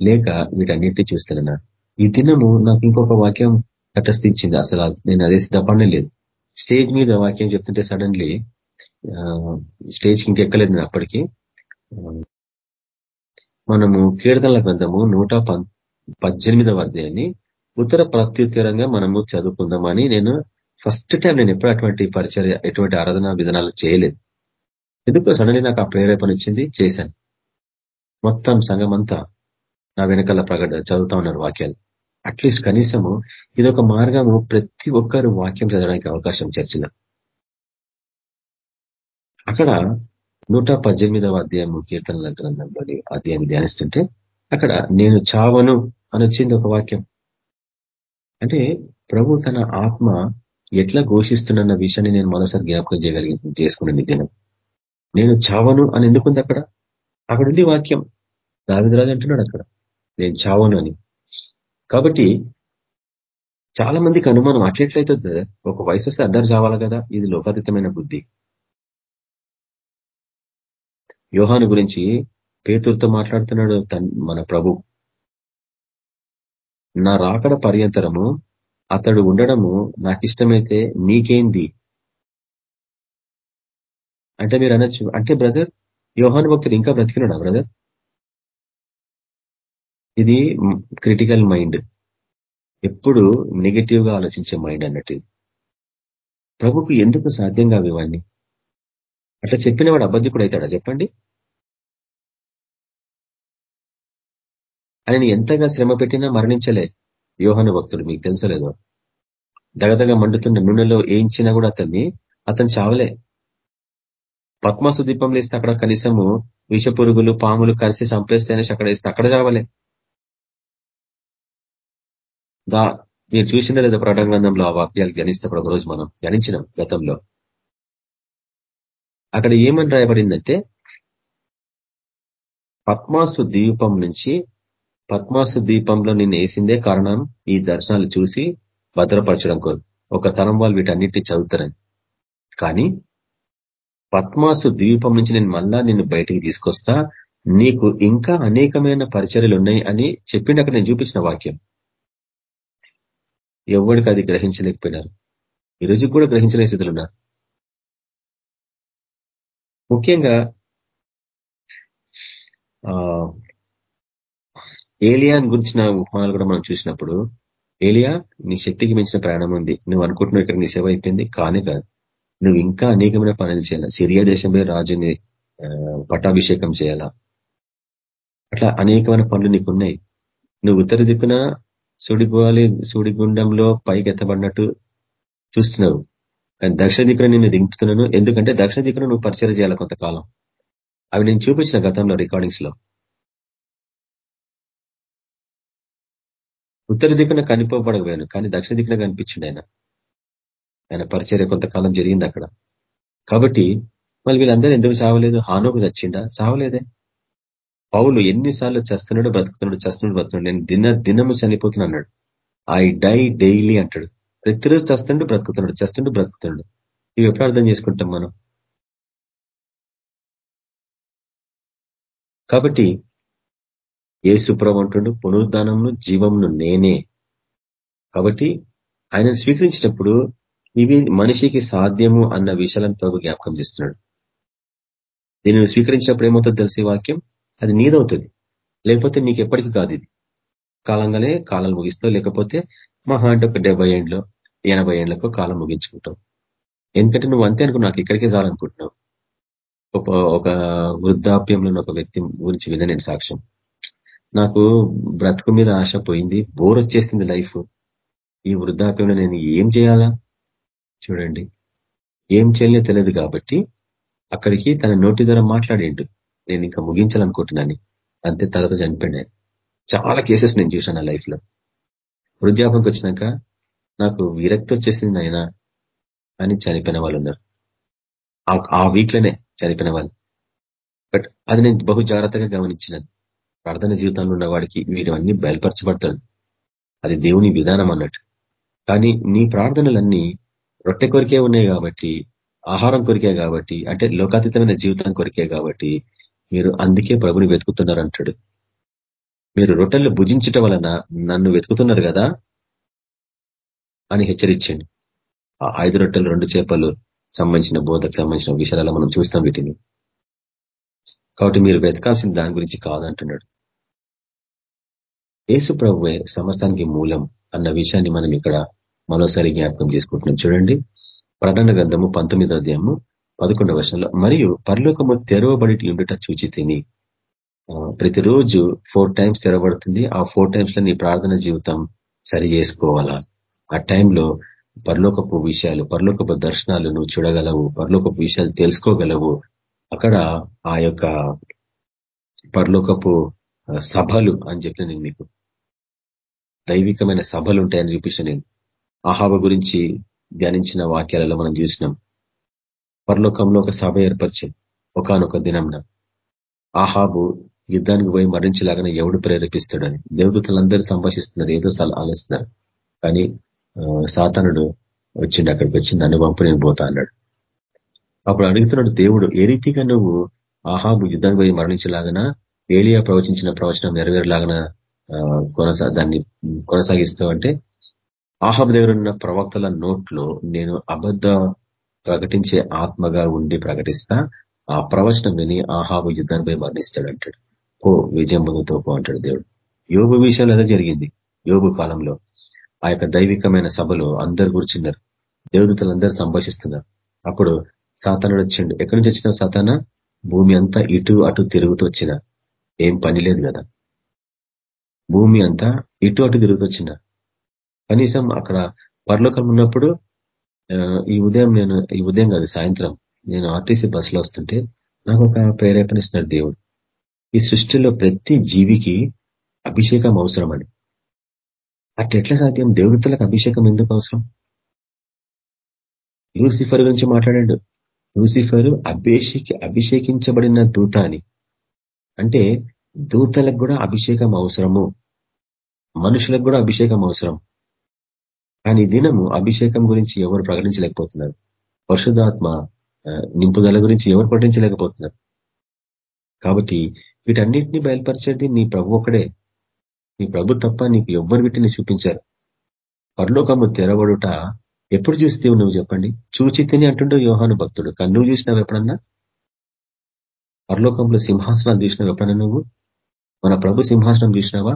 లేక వీటన్నిటిని చూస్తున్నానా? ఈ దినము నాకు ఇంకొక వాక్యం తటస్థించింది. అసలు నేను అదే సిద్ధపడనే లేదు. స్టేజ్ మీద వాక్యం చెప్తుంటే సడన్లీ స్టేజ్కి ఇంకెక్కలేదు నేను అప్పటికి. మనము కీర్తనల గ్రంథము నూట పద్దెనిమిదవ అధ్యాయాన్ని ఉత్తర ప్రత్యుత్తరంగా మనము చదువుకుందామని నేను ఫస్ట్ టైం నేను ఎప్పుడు అటువంటి పరిచయ ఎటువంటి ఆరాధన విధానాలు చేయలేదు. ఎందుకు సడన్లీ నాకు ఆ ప్రేరేపణ ఇచ్చింది చేశాను. మొత్తం సంఘం అంతా నా వెనకాల ప్రకటన చదువుతా ఉన్నారు వాక్యాలు. అట్లీస్ట్ కనీసము ఇదొక మార్గము ప్రతి ఒక్కరు వాక్యం చదవడానికి అవకాశం చర్చలో అక్కడ నూట పద్దెనిమిదవ అధ్యాయము కీర్తనల గ్రంథంలోని అధ్యాయం ధ్యానిస్తుంటే అక్కడ నేను చావను అని వచ్చింది ఒక వాక్యం. అంటే ప్రభు తన ఆత్మ ఎట్లా ఘోషిస్తున్న విషయాన్ని నేను మరోసారి జ్ఞాపకం చేయగలిగి చేసుకున్నాను దినం. నేను చావను అని ఎందుకుంది అక్కడ? అక్కడ ఉంది వాక్యం. దావిదరాజు అంటున్నాడు అక్కడ. నేను చావను అని. కాబట్టి చాలా మందికి అనుమానం అట్లెట్లయితుంది ఒక వయసు వస్తే అద్దరు చావాలి కదా? ఇది లోకాతీతమైన బుద్ధి. యోహాను గురించి పేతురితో మాట్లాడుతున్నాడు మన ప్రభు. నా రాకడ పర్యంతరము అతడు ఉండడము నాకు ఇష్టమైతే నీకేంది? అంటే మీరు అనొచ్చు. అంటే బ్రదర్ యోహాను భక్తుడు ఇంకా బ్రతికినాడా బ్రదర్? ఇది క్రిటికల్ మైండ్ ఎప్పుడు నెగిటివ్గా ఆలోచించే మైండ్ అన్నట్టు ప్రభుకు ఎందుకు సాధ్యం కావు ఇవన్నీ? అట్లా చెప్పిన వాడు అబద్ధికుడు అవుతాడా చెప్పండి. ఆయన ఎంతగా శ్రమ పెట్టినా మరణించలే యోహన భక్తుడు. మీకు తెలుసలేదో దగదగ మండుతున్న నూనెలో వేయించినా కూడా అతన్ని అతను చావలే. పద్మాసు దీపంలో వేస్తే అక్కడ కనీసము విష పురుగులు పాములు కలిసి చంపేస్తేనే అక్కడ వేస్తే అక్కడ చావలే. దా మీరు చూసిన లేదా గ్రంథంలో ఆ వాక్యాలు గణిస్తప్పుడు ఒకరోజు మనం గణించినాం గతంలో. అక్కడ ఏమని రాయబడిందంటే పద్మాసు దీపం నుంచి పద్మాసు దీపంలో నిన్ను వేసిందే కారణం ఈ దర్శనాలు చూసి భద్రపరచడం కోరు ఒక తరం వాళ్ళు వీటన్నిటిని చదువుతారని. కానీ పద్మాసు ద్వీపం నుంచి నేను మళ్ళా నిన్ను బయటికి తీసుకొస్తా నీకు ఇంకా అనేకమైన పరిచర్యలు ఉన్నాయి అని చెప్పిండి అక్కడ నేను చూపించిన వాక్యం. ఎవరికి అది గ్రహించలేకపోయినారు. ఈరోజు కూడా గ్రహించలేని స్థితులు ఉన్నారు. ముఖ్యంగా ఏలియాన్ గురించిన ఉపమానాలు కూడా మనం చూసినప్పుడు ఏలియా నీ శక్తికి మించిన ప్రయాణం ఉంది. నువ్వు అనుకుంటున్నావు ఇక్కడ నీ సేవ అయిపోయింది. కానీ కాదు. నువ్వు ఇంకా అనేకమైన పనులు చేయాలా? సిరియా దేశంలో రాజుని పట్టాభిషేకం చేయాలా? అట్లా అనేకమైన పనులు నీకున్నాయి. నువ్వు ఉత్తర దిక్కున సుడిపోవాలి సుడిగుండంలో పైకి ఎత్తబడినట్టు చూస్తున్నావు. కానీ దక్షిణ దిక్కున నేను దింపుతున్నాను. ఎందుకంటే దక్షిణ దిక్కున నువ్వు పరిచయం చేయాలి కొంతకాలం. అవి నేను చూపించిన గతంలో రికార్డింగ్స్లో ఉత్తర దిక్కున కనిపోబడకపోయాను కానీ దక్షిణ దిక్కున కనిపించింది ఆయన. ఆయన పరిచర్య కొంతకాలం జరిగింది అక్కడ. కాబట్టి మళ్ళీ వీళ్ళందరూ ఎందుకు చావలేదు? హానోకు చచ్చిండా? చావలేదే? పౌలు ఎన్నిసార్లు చేస్తున్నాడు బ్రతుకుతున్నాడు చేస్తున్నాడు బ్రతుకున్నాడు నేను దిన దినము చనిపోతున్నా అన్నాడు. ఐ డై డైలీ అంటాడు. ప్రతిరోజు చేస్తుండే బ్రతుకుతున్నాడు చేస్తుండే బ్రతుకుతున్నాడు. ఇవి ఎప్పుడు అర్థం చేసుకుంటాం మనం? కాబట్టి ఏ సుప్రభు అంటుండు పునరుద్ధానంను జీవంను నేనే. కాబట్టి ఆయన స్వీకరించినప్పుడు ఇవి మనిషికి సాధ్యము అన్న విషయాలను ప్రభు జ్ఞాపకం చేస్తున్నాడు. దీనిని స్వీకరించినప్పుడు ఏమవుతుంది తెలిసే వాక్యం? అది నీదవుతుంది. లేకపోతే నీకు ఎప్పటికీ కాదు ఇది. కాలంగానే కాలాలు ముగిస్తావు లేకపోతే మహా అంటే ఒక డెబ్బై ఏండ్లో ఎనభై ఏండ్లకు కాలం ముగించుకుంటావు. ఎందుకంటే నువ్వు అంతే అనుకో నాకు ఇక్కడికే చాలనుకుంటున్నావు. ఒక వృద్ధాప్యంలో ఒక వ్యక్తి గురించి విన్న నేను సాక్ష్యం. నాకు బ్రతుకు మీద ఆశ పోయింది. బోర్ వచ్చేసింది లైఫ్. ఈ వృద్ధాప్యంలో నేను ఏం చేయాలా? చూడండి. ఏం చేయలే తెలియదు కాబట్టి అక్కడికి తన నోటి ద్వారా మాట్లాడిండు నేను ఇంకా ముగించాలనుకుంటున్నాను. అంతే తర్వాత చనిపోయినాయి చాలా కేసెస్ నేను చూశాను నా లైఫ్లో వృద్ధాపంకి వచ్చినాక నాకు విరక్తి వచ్చేసింది ఆయన అని చనిపోయిన వాళ్ళు ఉన్నారు ఆ వీక్లోనే చనిపోయిన వాళ్ళు. బట్ అది నేను బహు జాగ్రత్తగా గమనించినాను. ప్రార్థన జీవితంలో ఉన్న వాడికి వీటివన్నీ బయలుపరచబడతాడు అది దేవుని విధానం అన్నట్టు. కానీ నీ ప్రార్థనలన్నీ రొట్టె కొరికే ఉన్నాయి కాబట్టి ఆహారం కొరికే కాబట్టి అంటే లోకాతీతమైన జీవితం కొరికే కాబట్టి మీరు అందుకే ప్రభుని వెతుకుతున్నారు అంటాడు. మీరు రొట్టెలు భుజించటం వలన నన్ను వెతుకుతున్నారు కదా? అని హెచ్చరించండి. ఆ ఐదు రొట్టెలు రెండు చేపలు సంబంధించిన బోధకు సంబంధించిన విషయాలలో మనం చూస్తాం వీటిని. కాబట్టి మీరు వెతకాల్సిన దాని గురించి కాదంటున్నాడు. యేసు ప్రభువే సమస్తానికి మూలం అన్న విషయాన్ని మనం ఇక్కడ మరోసారి జ్ఞాపకం చేసుకుంటున్నాం. చూడండి. ప్రకటన గ్రంథము పంతొమ్మిదో అధ్యాయము పదకొండవ వర్షంలో మరియు పరలోకము తెరవబడి ఉండుట చూచి తిని. ప్రతిరోజు ఫోర్ టైమ్స్ తెరవబడుతుంది. ఆ ఫోర్ టైమ్స్లో నీ ప్రార్థన జీవితం సరి చేసుకోవాలా? ఆ టైంలో పరలోకపు విషయాలు పరలోకపు దర్శనాలు నువ్వు చూడగలవు పరలోకపు విషయాలు తెలుసుకోగలవు. అక్కడ ఆ యొక్క పరలోకపు సభలు అని చెప్పిన నేను మీకు. దైవికమైన సభలు ఉంటాయని చూపించిన నేను. ఆహాబ గురించి ధ్యానించిన వాక్యాలలో మనం చూసినాం. పరలోకంలో ఒక సభ ఏర్పరిచింది ఒకనొక దినంన ఆహాబు యుద్ధానికి పోయి మరణించలాగానే ఎవడు ప్రేరేపిస్తాడని దేవదూతలందరూ సంభాషిస్తున్నారు ఏదో ఆలోచిస్తున్నారు. కానీ సాతనుడు వచ్చిండు అక్కడికి వచ్చి నన్ను పంపు నేను పోతా అన్నాడు. అప్పుడు అడుగుతున్నాడు దేవుడు ఏ రీతిగా నువ్వు ఆహాబు యుద్ధానికి పోయి మరణించలాగన ఏలియా ప్రవచించిన ప్రవచనం నెరవేరలాగన కొనసా దాన్ని కొనసాగిస్తావు అంటే ఆహాబ్ దగ్గర ఉన్న ప్రవక్తల నోట్లో నేను అబద్ధ ప్రకటించే ఆత్మగా ఉండి ప్రకటిస్తా ఆ ప్రవచనం విని ఆహాబు యుద్ధాన్ని మరణిస్తాడు అంటాడు పో విజయం ముందుతో పో అంటాడు దేవుడు. యోగు విషయంలో అదే జరిగింది. యోగు కాలంలో ఆ యొక్క దైవికమైన సభలో అందరు కూర్చున్నారు. దేవదూతలు సంభాషిస్తున్నారు. అప్పుడు సాతానుడు వచ్చిండు. ఎక్కడి నుంచి వచ్చిన సాతాన? భూమి అంతా ఇటు అటు తిరుగుతూ వచ్చిన. ఏం పని లేదు కదా. భూమి అంతా ఇటు అటు తిరుగుతూ వచ్చిన. కనీసం అక్కడ పరలోకం ఉన్నప్పుడు ఈ ఉదయం నేను ఈ ఉదయం కాదు సాయంత్రం నేను ఆర్టీసీ బస్సులో వస్తుంటే నాకు ఒక ప్రేరేపణ ఇస్తున్నాడు దేవుడు. ఈ సృష్టిలో ప్రతి జీవికి అభిషేకం అవసరం అని. అట్లెట్లా సాధ్యం? దేవతలకు అభిషేకం ఎందుకు అవసరం? లూసిఫర్ గురించి మాట్లాడాడు. లూసిఫరు అభిషేకి అభిషేకించబడిన దూత అని. అంటే దూతలకు కూడా అభిషేకం అవసరము. మనుషులకు కూడా అభిషేకం అవసరం. కానీ దినము అభిషేకం గురించి ఎవరు ప్రకటించలేకపోతున్నారు. పరిశుధాత్మ నింపుదల గురించి ఎవరు ప్రకటించలేకపోతున్నారు. కాబట్టి వీటన్నిటిని బయలుపరిచేది నీ ప్రభు ఒక్కడే. నీ ప్రభు తప్ప నీకు ఎవ్వరు వీటిని చూపించారు. పరలోకము తెరబడుట ఎప్పుడు చూస్తేవు నువ్వు చెప్పండి? చూచి తిని అంటుండో యోహాను భక్తుడు. కానీ నువ్వు చూసినావు ఎప్పుడన్నా? పరలోకంలో సింహాసనాలు చూసినావు ఎప్పుడన్నా నువ్వు? మన ప్రభు సింహాసనం చూసినావా?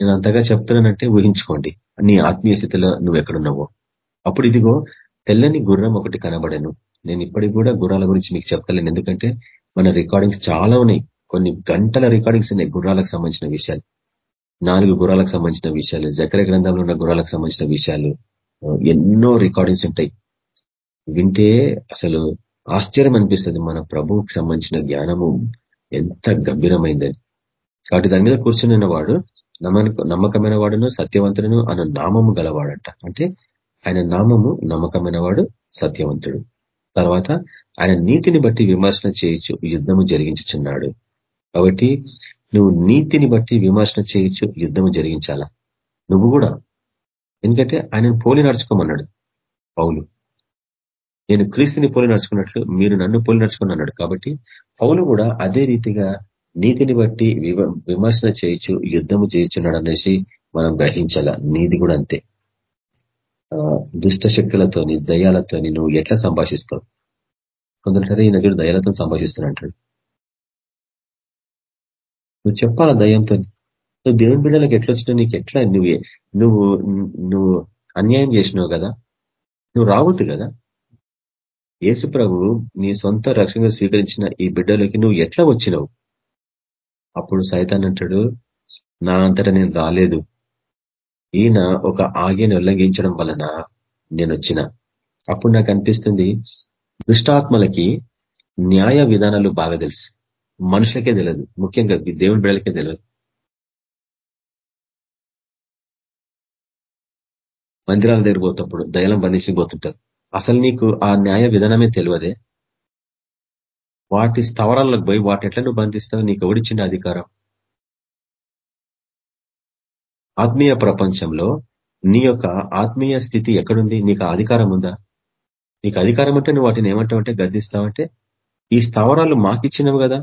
నేను అంతగా చెప్తున్నానంటే ఊహించుకోండి. నీ ఆత్మీయ స్థితిలో నువ్వు ఎక్కడున్నావో. అప్పుడు ఇదిగో తెల్లని గుర్రం ఒకటి కనబడాను. నేను ఇప్పటికి కూడా గుర్రాల గురించి మీకు చెప్తలేను ఎందుకంటే మన రికార్డింగ్స్ చాలా ఉన్నాయి. కొన్ని గంటల రికార్డింగ్స్ ఉన్నాయి గుర్రాలకు సంబంధించిన విషయాలు. నాలుగు గురాలకు సంబంధించిన విషయాలు జకర గ్రంథంలో ఉన్న గుర్రాలకు సంబంధించిన విషయాలు ఎన్నో రికార్డింగ్స్ ఉంటాయి. వింటే అసలు ఆశ్చర్యం అనిపిస్తుంది. మన ప్రభువుకి సంబంధించిన జ్ఞానము ఎంత గంభీరమైందని. కాబట్టి దాని మీద కూర్చుని వాడు నమ్మకమైన వాడును సత్యవంతుడును అన్న నామము గలవాడంట. అంటే ఆయన నామము నమ్మకమైన వాడు సత్యవంతుడు. తర్వాత ఆయన నీతిని బట్టి విమర్శన చేయొచ్చు యుద్ధము జరిగించుచున్నాడు. కాబట్టి నువ్వు నీతిని బట్టి విమర్శన చేయొచ్చు యుద్ధము జరిగించాలా? నువ్వు కూడా. ఎందుకంటే ఆయనను పోలి నడుచుకోమన్నాడు పౌలు. నేను క్రీస్తుని పోలి నడుచుకున్నట్లు మీరు నన్ను పోలి నడుచుకుని అన్నాడు. కాబట్టి పౌలు కూడా అదే రీతిగా నీతిని బట్టి విమర్శన చేయొచ్చు యుద్ధము చేయించున్నాడు అనేసి మనం గ్రహించాల. నీది కూడా అంతే. దుష్ట శక్తులతోని దయాలతోని నువ్వు ఎట్లా సంభాషిస్తావు? కొందరు ఈ నగరు దయాలతో సంభాషిస్తున్నట్టు నువ్వు చెప్పాలా దయంతో నువ్వు దేవుని బిడ్డలకు ఎట్లా వచ్చినా నీకు ఎట్లా? నువ్వు నువ్వు నువ్వు అన్యాయం చేసినావు కదా? నువ్వు రావద్దు కదా? యేసు ప్రభు నీ సొంత రక్షణగా స్వీకరించిన ఈ బిడ్డలోకి నువ్వు ఎట్లా వచ్చినావు? అప్పుడు సైతాన్ అంటాడు నా అంతటా నేను రాలేదు. ఈయన ఒక ఆజ్ఞను ఉల్లంఘించడం వలన నేను వచ్చిన అప్పుడు నాకు అనిపిస్తుంది దుష్టాత్మలకి న్యాయ విధానాలు బాగా తెలుసు. మనుషులకే తెలియదు. ముఖ్యంగా దేవుని బిడ్డలకే తెలియదు. మందిరాల దగ్గర పోతప్పుడు దయలం బంధించి పోతుంటారు. అసలు నీకు ఆ న్యాయ విధానమే తెలియదే? వాటి స్థావరాలకు పోయి వాటి ఎట్లా నువ్వు బంధిస్తావు నీకు ఎవడిచ్చిన అధికారం? ఆత్మీయ ప్రపంచంలో నీ యొక్క ఆత్మీయ స్థితి ఎక్కడుంది? నీకు అధికారం ఉందా? నీకు అధికారం అంటే నువ్వు వాటిని ఏమంటావంటే గద్దిస్తావంటే? ఈ స్థావరాలు మాకిచ్చినవి కదా.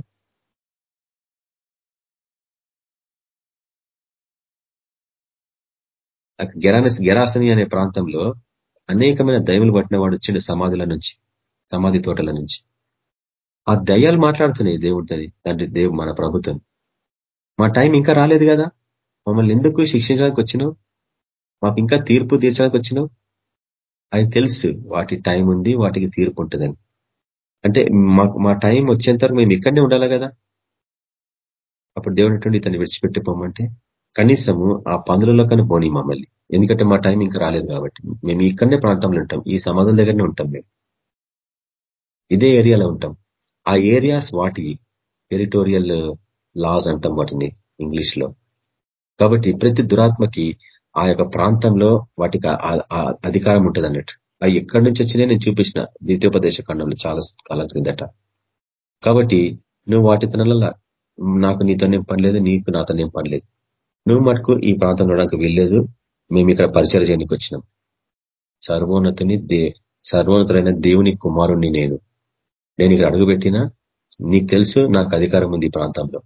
గెరానస్ గెరాసని అనే ప్రాంతంలో అనేకమైన దయములు పట్టిన వాడు వచ్చిండు సమాధుల నుంచి సమాధి తోటల నుంచి. ఆ దయ్యాలు మాట్లాడుతున్నాయి దేవుడిని తండ్రి దేవు మన ప్రభుత్వం. మా టైం ఇంకా రాలేదు కదా. మమ్మల్ని ఎందుకు శిక్షించడానికి వచ్చినావు? మాకు ఇంకా తీర్పు తీర్చడానికి వచ్చినావు? అది తెలుసు వాటి టైం ఉంది వాటికి తీర్పు ఉంటుందని. అంటే మా టైం వచ్చేంత మేము ఇక్కడనే ఉండాలి కదా. అప్పుడు దేవుడు ఇతన్ని విడిచిపెట్టిపోమంటే కనీసము ఆ పందులలో కానీ పోనీ మమ్మల్ని. ఎందుకంటే మా టైం ఇంకా రాలేదు కాబట్టి. మేము ఇక్కడనే ప్రాంతంలో ఉంటాం ఈ సమాధుల దగ్గరనే ఉంటాం మేము. ఇదే ఏరియాలో ఉంటాం. ఆ ఏరియాస్ వాటి టెరిటోరియల్ లాస్ అంటాం వాటిని ఇంగ్లీష్లో కాబట్టి ప్రతి దురాత్మకి ఆ యొక్క ప్రాంతంలో వాటికి అధికారం ఉంటుంది అన్నట్టు. అవి ఎక్కడి నుంచి వచ్చినాయి నేను చూపించిన ద్వితీయోపదేశ ఖండంలో చాలా కాలం క్రిందట. కాబట్టి నువ్వు వాటి నాకు నీతో నేను పనిలేదు నీకు నాతో నేను పనిలేదు నువ్వు మటుకు ఈ ప్రాంతంలో నాకు వెళ్ళలేదు మేము ఇక్కడ పరిచయం చేయడానికి వచ్చినాం. సర్వోన్నతిని దే సర్వోన్నతులైన దేవుని కుమారుణ్ణి నేను. నేను ఇక్కడ అడుగుపెట్టినా నీకు తెలుసు నాకు అధికారం ఉంది ఈ ప్రాంతంలో.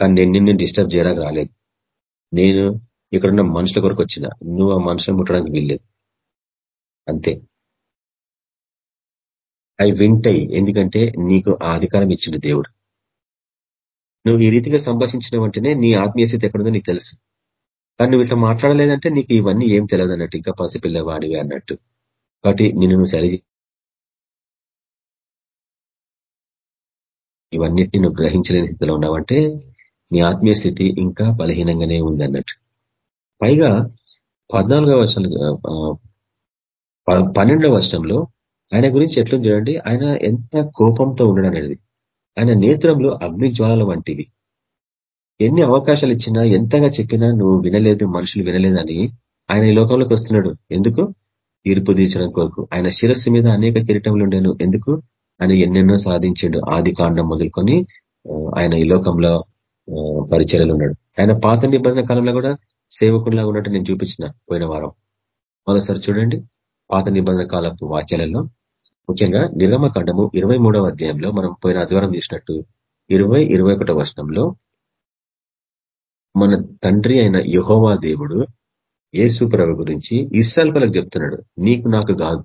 కానీ నేను నిన్ను డిస్టర్బ్ చేయడానికి రాలేదు. నేను ఇక్కడున్న మనుషుల కొరకు వచ్చిన నువ్వు ఆ మనుషులు ముట్టడానికి వీల్లేదు. అంతే. అవి వింటాయి ఎందుకంటే నీకు ఆ అధికారం ఇచ్చిన దేవుడు. నువ్వు ఈ రీతిగా సంభాషించిన వెంటనే నీ ఆత్మీయ స్థితి ఎక్కడుందో నీకు తెలుసు. కానీ నువ్వు ఇట్లా మాట్లాడలేదంటే నీకు ఇవన్నీ ఏం తెలియదు అన్నట్టు ఇంకా పసిపిల్లవాడివి అన్నట్టు. కాబట్టి నిన్ను నువ్వు సరి ఇవన్నిటిని నువ్వు గ్రహించలేని స్థితిలో ఉన్నావంటే నీ ఆత్మీయ స్థితి ఇంకా బలహీనంగానే ఉంది అన్నట్టు పైగా పద్నాలుగో వర్షాలు పన్నెండవ వర్షంలో ఆయన గురించి ఎట్లా చూడండి ఆయన ఎంత కోపంతో ఉండడం అనేది. ఆయన నేత్రంలో అగ్ని జ్వాలల వంటివి. ఎన్ని అవకాశాలు ఇచ్చినా ఎంతగా చెప్పినా నువ్వు వినలేదు మనుషులు వినలేదని ఆయన ఈ లోకంలోకి వస్తున్నాడు. ఎందుకు? తీర్పు తీర్చడం కొరకు. ఆయన శిరస్సు మీద అనేక కిరీటములు ఉండేను. ఎందుకు? ఆయన ఎన్నెన్నో సాధించాడు ఆది కాండం మొదలుకొని ఆయన ఈ లోకంలో పరిచయలు ఉన్నాడు. ఆయన పాత నిబంధన కాలంలో కూడా సేవకుడిలా ఉన్నట్టు నేను చూపించిన పోయిన వారం. మొదటిసారి చూడండి పాత నిబంధన కాలపు వాక్యాలలో ముఖ్యంగా నిర్గమకాండము ఇరవై అధ్యాయంలో మనం పోయిన ఆదివారం చూసినట్టు ఇరవై ఇరవై ఒకటో వర్షంలో మన తండ్రి అయిన యహోవా దేవుడు ఏసుప్రభ గురించి ఇస్రాల్ పలకు చెప్తున్నాడు నీకు నాకు కాదు.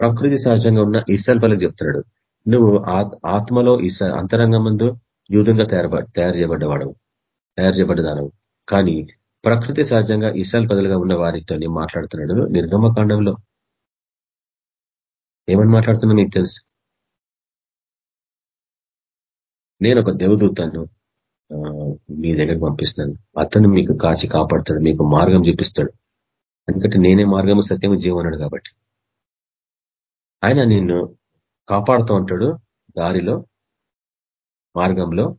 ప్రకృతి సహజంగా ఉన్న ఇస్రాయల్ పలకు చెప్తున్నాడు. నువ్వు ఆత్మలో ఇస అంతరంగం ముందు యూధంగా తయారు తయారు చేయబడ్డవాడు తయారు చేయబడ్డదానవు కానీ ప్రకృతి సహజంగా ఇస్రాల్ పదలుగా ఉన్న వారితో మాట్లాడుతున్నాడు నిర్గమకాండంలో. ఏమని మాట్లాడుతున్నా మీకు తెలుసు? నేను ఒక దేవదూతాను మీ దగ్గరకు పంపిస్తున్నాను. అతను మీకు కాచి కాపాడుతాడు మీకు మార్గం చూపిస్తాడు. ఎందుకంటే నేనే మార్గము సత్యము జీవం కాబట్టి. ఆయన నిన్ను కాపాడుతూ ఉంటాడు దారిలో మార్గంలో.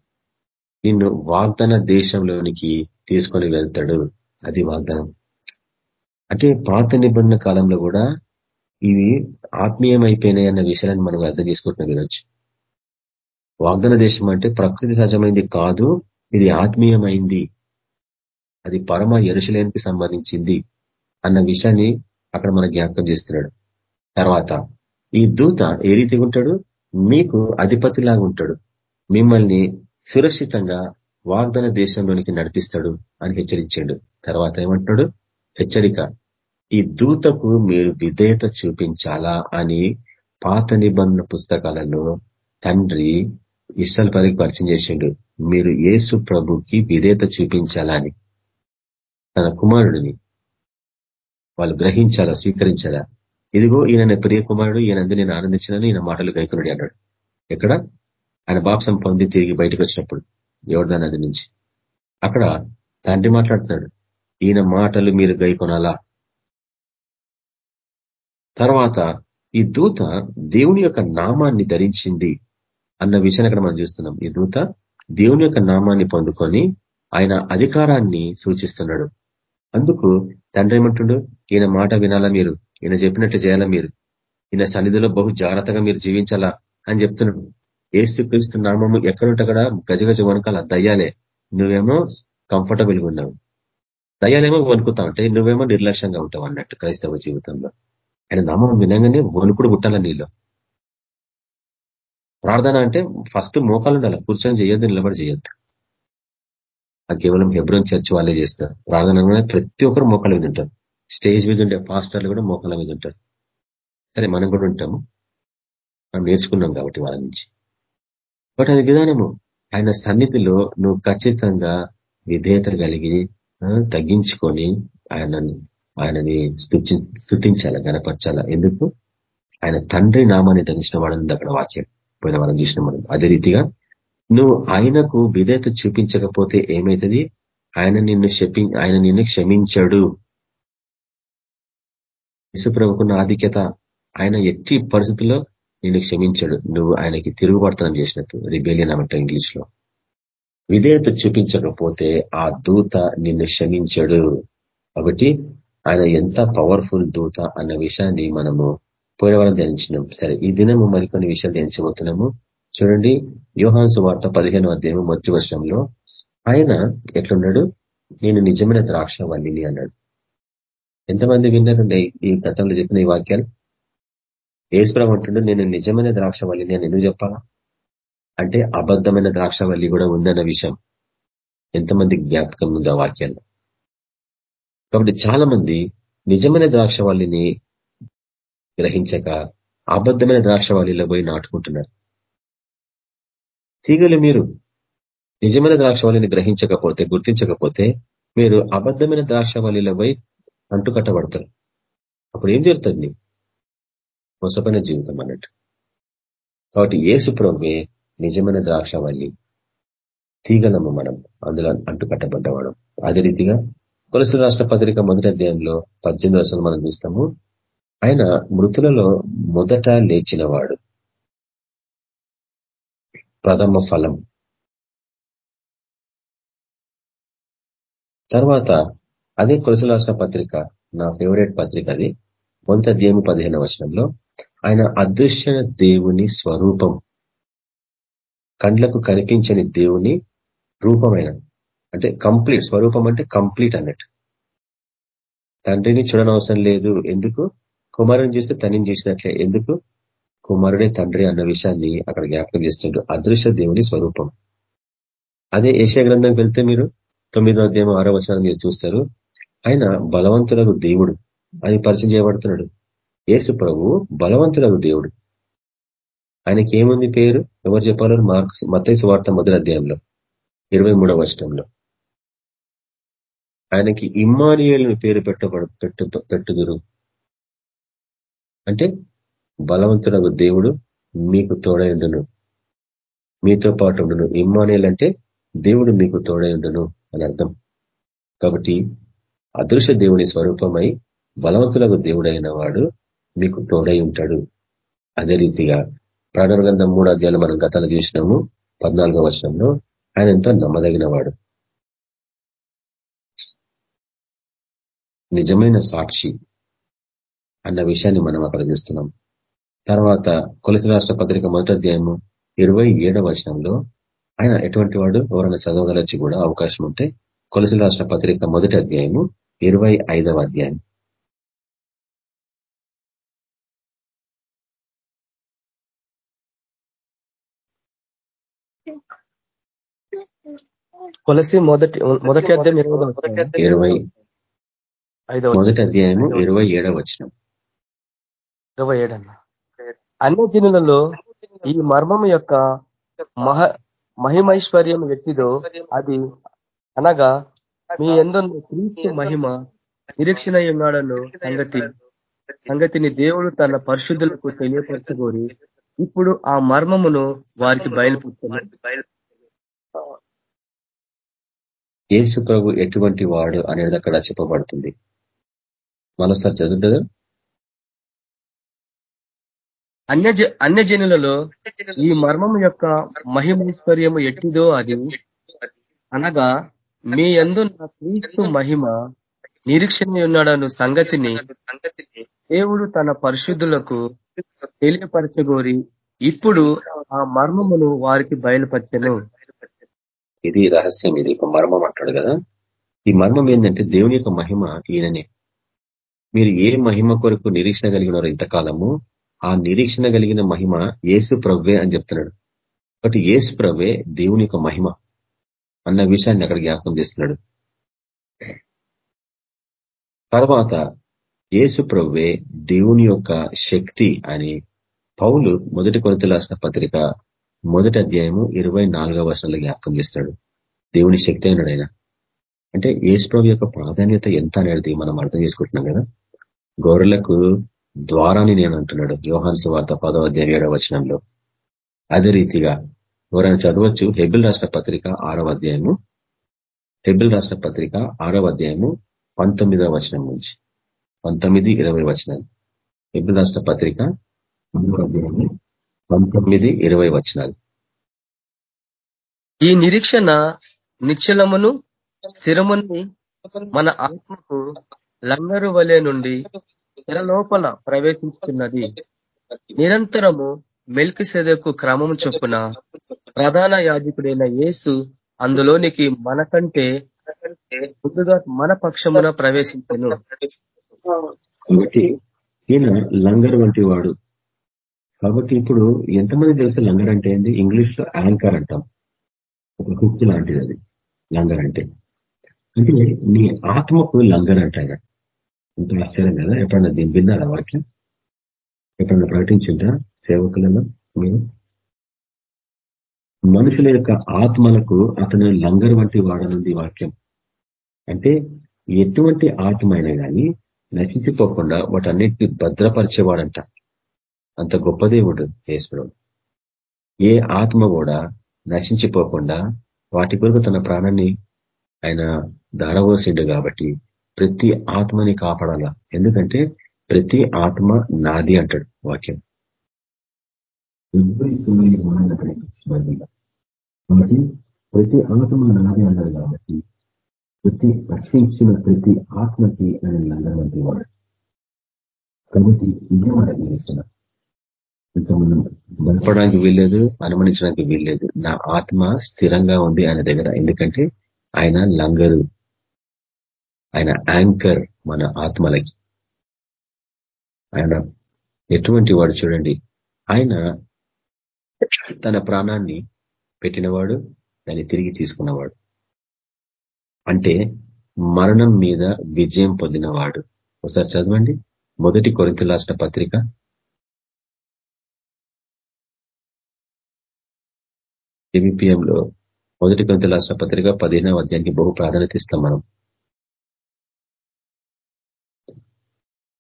నిన్ను వాగ్దాన దేశంలోనికి తీసుకొని వెళ్తాడు. అది వాగ్దానం. అంటే పాత నిబంధన కాలంలో కూడా ఇవి ఆత్మీయమైపోయినాయి అన్న విషయాన్ని మనం అర్థం చేసుకుంటున్నాం ఈరోజు వాగ్దాన దేశం అంటే ప్రకృతి సహజమైంది కాదు ఇది ఆత్మీయమైంది. అది పరమ ఎరుశలేనికి సంబంధించింది అన్న విషయాన్ని అక్కడ మన జ్ఞాపకం చేస్తున్నాడు. తర్వాత ఈ దూత ఏ రీతిగా ఉంటాడు? మీకు అధిపతిలాగా ఉంటాడు. మిమ్మల్ని సురక్షితంగా వాగ్దాన దేశంలోనికి నడిపిస్తాడు అని హెచ్చరించాడు. తర్వాత ఏమంటున్నాడు? హెచ్చరిక. ఈ దూతకు మీరు విధేయత చూపించాలా అని పాత నిబంధన పుస్తకాలలో తండ్రి ఇష్టల పదికి పరిచయం చేసిండు. మీరు ఏసు ప్రభుకి విధేయత చూపించాలా అని. తన కుమారుడిని వాళ్ళు గ్రహించాలా స్వీకరించాలా? ఇదిగో ఈయన ప్రియ కుమారుడు ఈయనందు నేను ఆనందించినని ఈయన మాటలు గైకునుడి అన్నాడు. ఎక్కడ? ఆయన బాప్సం పొంది తిరిగి బయటకు వచ్చినప్పుడు ఎవరిదాని నది నుంచి. అక్కడ తండ్రి మాట్లాడుతున్నాడు ఈయన మాటలు మీరు గైకొనాలా? తర్వాత ఈ దూత దేవుని యొక్క నామాన్ని ధరించింది అన్న విషయాన్ని అక్కడ మనం చూస్తున్నాం. ఈ దూత దేవుని యొక్క నామాన్ని పొందుకొని ఆయన అధికారాన్ని సూచిస్తున్నాడు. అందుకు తండ్రి ఏమంటుండు? ఈయన మాట వినాలా మీరు? ఈయన చెప్పినట్టు చేయాలా మీరు? ఈయన సన్నిధిలో బహు జాగ్రత్తగా మీరు జీవించాలా అని చెప్తున్నాడు. ఏసు క్రీస్తు నామము ఎక్కడుంటే గజగజ వనకాల దయ్యాలే. నువ్వేమో కంఫర్టబుల్గా ఉన్నావు. దయ్యాలేమో వణుకుతా ఉంటాయి. నువ్వేమో నిర్లక్ష్యంగా ఉంటావు అన్నట్టు క్రైస్తవ జీవితంలో. ఆయన నామం వినంగానే వణుకుడు పుట్టాల నీలో? ప్రార్థన అంటే ఫస్ట్ మోకాలు ఉండాలి? కూర్చొని చేయొద్దు నిలబడి చేయొద్దు. ఆ కేవలం హెబ్రోన్ చర్చ్ వాళ్ళే చేస్తారు. ప్రార్థన ప్రతి ఒక్కరు మోకాలు మీద స్టేజ్ మీద ఉండే పాస్టర్లు కూడా మోకాల మీద ఉంటారు. సరే మనం కూడా ఉంటాము. మనం నేర్చుకున్నాం కాబట్టి వాళ్ళ నుంచి. బట్ అది విధానము ఆయన సన్నిధిలో నువ్వు ఖచ్చితంగా విధేయతలు కలిగి తగ్గించుకొని ఆయనని ఆయనని స్థుతి స్థుతించాల గనపరచాల ఎందుకు? ఆయన తండ్రి నామాన్ని ధరించిన వాడని అక్కడ వాక్యం. పోయిన వాళ్ళని చూసిన మనం. అదే రీతిగా నువ్వు ఆయనకు విధేయత చూపించకపోతే ఏమవుతుంది ఆయన నిన్ను క్షపి ఆయన నిన్ను క్షమించాడు. యశుప్రభుకున్న ఆధిక్యత ఆయన ఎట్టి పరిస్థితుల్లో నిన్ను క్షమించాడు. నువ్వు ఆయనకి తిరుగుబడతనం చేసినట్టు రిబేలియన్ అన్నట్టు ఇంగ్లీష్లో విధేయత చూపించకపోతే ఆ దూత నిన్ను క్షమించాడు. కాబట్టి ఆయన ఎంత పవర్ఫుల్ దూత అన్న విషయాన్ని మనము పోయేవారం ధ్యానించినాం. సరే ఈ దినము మరికొన్ని విషయాలు ధ్యానించబోతున్నాము. చూడండి యోహాన్సు వార్త పదిహేను అధ్యాయం మొదటి వర్షంలో ఆయన ఎట్లున్నాడు? నేను నిజమైన ద్రాక్ష వల్లిని అన్నాడు. ఎంతమంది విన్నారండి ఈ గతంలో చెప్పిన ఈ వాక్యాలు? ఏసుప్రభు అంటుండే నేను నిజమైన ద్రాక్ష నేను ఎందుకు చెప్పాలా? అంటే అబద్ధమైన ద్రాక్షవల్లి కూడా ఉందన్న విషయం. ఎంతమంది జ్ఞాపకం ఉంది ఆ వాక్యాలు కాబట్టి చాలా మంది నిజమైన ద్రాక్షవల్లిని గ్రహించక అబద్ధమైన ద్రాక్షవల్లిలో పోయి నాటుకుంటున్నారు. తీగలు మీరు నిజమైన ద్రాక్షవల్లిని గ్రహించకపోతే గుర్తించకపోతే మీరు అబద్ధమైన ద్రాక్షవల్లిలో పోయి అంటుకట్టబడతారు. అప్పుడు ఏం జరుగుతుంది? మోసపోయిన జీవితం అన్నట్టు. కాబట్టి ఏసు ప్రభే నిజమైన ద్రాక్షవల్లి తీగలము మనం అందులో అంటుకట్టబడ్డవాడు. అదే రీతిగా కొలసి రాష్ట్ర పత్రిక మొదటి అధ్యాయంలో పద్దెనిమిది వర్షాలు మనం చూస్తాము. ఆయన మృతులలో మొదట లేచినవాడు. ప్రథమ ఫలం. తర్వాత అదే కొలసలాసిన పత్రిక నా ఫేవరెట్ పత్రిక అది. మొంత దేము పదిహేను వచనంలో ఆయన అదృశ్య దేవుని స్వరూపం. కండ్లకు కనిపించని దేవుని రూపమైన అంటే కంప్లీట్ స్వరూపం అంటే కంప్లీట్ అన్నట్టు. తండ్రిని చూడనవసరం లేదు. ఎందుకు? కుమారుని చూస్తే తనిని చేసినట్లే. ఎందుకు? కుమారుడే తండ్రి అన్న విషయాన్ని అక్కడ జ్ఞాపకం చేస్తుంటూ అదృశ్య దేవుని స్వరూపం. అదే ఏషియా గ్రంథం వెళ్తే మీరు తొమ్మిదో అధ్యాయం ఆరో వచనాలు మీరు చూస్తారు. ఆయన బలవంతులకు దేవుడు అని పరిచయం చేయబడుతున్నాడు. యేసు ప్రభు బలవంతులకు దేవుడు. ఆయనకి ఏముంది పేరు? ఎవరు చెప్పారు మార్క్స్ మతైసు వార్త మొదటి అధ్యాయంలో ఇరవై మూడవ వచనంలో. ఆయనకి ఇమ్మానియల్ని పేరు పెట్టబడు పెట్టు పెట్టుదురు. అంటే బలవంతుడకు దేవుడు మీకు తోడైండును మీతో పాటు ఉండును. ఇమ్మానియల్ అంటే దేవుడు మీకు తోడై ఉండును అని అర్థం. కాబట్టి అదృశ్య దేవుని స్వరూపమై బలవంతులకు దేవుడైన వాడు మీకు తోడై ఉంటాడు. అదే రీతిగా ప్రాణగ్రంథం మూడు అధ్యాయులు మనం గతాలు చూసినాము. పద్నాలుగో వచనంలో ఆయన ఎంతో నమ్మదగిన వాడు. నిజమైన సాక్షి అన్న విషయాన్ని మనం అక్కడ చూస్తున్నాం. తర్వాత కొలసి రాష్ట్ర పత్రిక మొదటి అధ్యాయము ఇరవై ఏడవ వచనంలో ఆయన ఎటువంటి వాడు? ఎవరైనా చదవగలచ్చి కూడా అవకాశం ఉంటే కొలసి రాష్ట్ర పత్రిక మొదటి అధ్యాయము ఇరవై అధ్యాయం. కొలసి మొదటి మొదటి అధ్యాయం ఇరవై మొదటి అధ్యాయము ఇరవై ఏడవ వచ్చిన ఇరవై ఏడన్న. అన్ని జనులలో ఈ మర్మం యొక్క మహ మహిమైశ్వర్యం ఎట్టిదో అది అనగా మీ ఎందరు క్రీస్తు మహిమ నిరీక్షణ ఉన్నాడను సంగతి. సంగతిని దేవుడు తన పరిశుద్ధులకు తెలియపరచగోరి ఇప్పుడు ఆ మర్మమును వారికి బయలుపరుస్తున్నారు యేసు ప్రభు ఎటువంటి వాడు అనేది అక్కడ చెప్పబడుతుంది? మరోసారి చదువుతుంది అన్య అన్యజనులలో ఈ మర్మం యొక్క మహిమైశ్వర్యము ఎట్టిదో అది. అనగా మీ ఎందు నా క్రీస్తు మహిమ నిరీక్షణ ఉన్నాడను సంగతిని దేవుడు తన పరిశుద్ధులకు తెలియపరచగోరి ఇప్పుడు ఆ మర్మమును వారికి బయలుపరచను. ఇది రహస్యం ఇది ఒక మర్మం అంటాడు కదా. ఈ మర్మం ఏంటంటే దేవుని యొక్క మహిమ ఈయననే. మీరు ఏ మహిమ కొరకు నిరీక్షణ కలిగినారో ఇంతకాలము ఆ నిరీక్షణ కలిగిన మహిమ ఏసు ప్రవ్వే అని చెప్తున్నాడు. బట్ ఏసు ప్రవ్వే దేవుని యొక్క మహిమ. అన్న విషయాన్ని అక్కడ జ్ఞాపకం చేస్తున్నాడు. తర్వాత యేసు ప్రవ్వే దేవుని యొక్క శక్తి అని పౌలు మొదటి కొరత రాసిన పత్రిక మొదటి అధ్యాయము ఇరవై నాలుగవ వర్షంలో జ్ఞాపకం చేస్తున్నాడు. దేవుని శక్తి అయినాడు ఆయన. అంటే ఏసుప్రభు యొక్క ప్రాధాన్యత ఎంత అనేది మనం అర్థం చేసుకుంటున్నాం కదా? గౌరలకు ద్వారాన్ని నేను అంటున్నాడు. యోహాన్స్ వార్త పదవ అధ్యాయ ఏడవ వచనంలో. అదే రీతిగా ఎవరైనా చదవచ్చు హెబిల్ రాష్ట్ర పత్రిక ఆరవ అధ్యాయము. హెబిల్ రాష్ట్ర పత్రిక ఆరవ అధ్యాయము పంతొమ్మిదవ వచనం నుంచి. పంతొమ్మిది ఇరవై వచనాలు. హెబిల్ రాష్ట్ర పత్రిక ఆరవ అధ్యాయము పంతొమ్మిది ఇరవై వచనాలు. ఈ నిరీక్షణ నిశ్చలమును స్థిరముని మన ఆత్మకు లంగరు వలె నుండి లోపల ప్రవేశిస్తున్నది నిరంతరము మెల్కి సెదకు క్రమం చొప్పున ప్రధాన యాజకుడైన యేసు అందులోనికి మనకంటే ముందుగా మన పక్షమున ప్రవేశించను. కాబట్టి ఈయన లంగర్ వంటి వాడు. కాబట్టి ఇప్పుడు ఎంతమంది తెలుసు లంగర్ అంటే ఏంది? ఇంగ్లీష్లో యాంకర్ అంటాం. ఒక హుక్కు లాంటిది అది లంగర్ అంటే. అంటే నీ ఆత్మకు లంగర్ అంటాడు. ఇంత ఆశ్చర్యం కదా? ఎప్పుడన్నా దీన్ని విన్నారా వాక్యం? ఎప్పుడన్నా ప్రకటించిందా సేవకులను మీరు? మనుషుల యొక్క ఆత్మలకు అతను లంగర్ వంటి వాడనుంది వాక్యం. అంటే ఎటువంటి ఆత్మ అయినా కానీ నశించిపోకుండా వాటన్నిటిని భద్రపరిచేవాడంట. అంత గొప్ప దేవుడు ఈశ్వరుడు ఏ ఆత్మ కూడా నశించిపోకుండా వాటి కొరకు తన ప్రాణాన్ని ఆయన ధారవోసిండు కాబట్టి ప్రతి ఆత్మని కాపాడాల? ఎందుకంటే ప్రతి ఆత్మ నాది అంటాడు వాక్యం. కాబట్టి ప్రతి ఆత్మ నాది అన్నాడు కాబట్టి ప్రతి రక్షించిన ప్రతి ఆత్మకి ఆయన లంగమంటి వాడు కాబట్టి ఇదే మన నిరీక్షణ ఇంకా మనం భయపడడానికి వీల్లేదు అనుమానించడానికి వీల్లేదు. నా ఆత్మ స్థిరంగా ఉంది ఆయన దగ్గర. ఎందుకంటే ఆయన లంగరు. ఆయన యాంకర్ మన ఆత్మలకి. ఆయన ఎటువంటి వాడు చూడండి. ఆయన తన ప్రాణాన్ని పెట్టినవాడు దాన్ని తిరిగి తీసుకున్నవాడు. అంటే మరణం మీద విజయం పొందినవాడు. ఒకసారి చదవండి. మొదటి కొరింత రాష్ట్ర పత్రిక. లో మొదటి కొంత రాష్ట్ర పత్రిక పదిహేనవ అధ్యాయానికి బహు ప్రాధాన్యత ఇస్తాం మనం.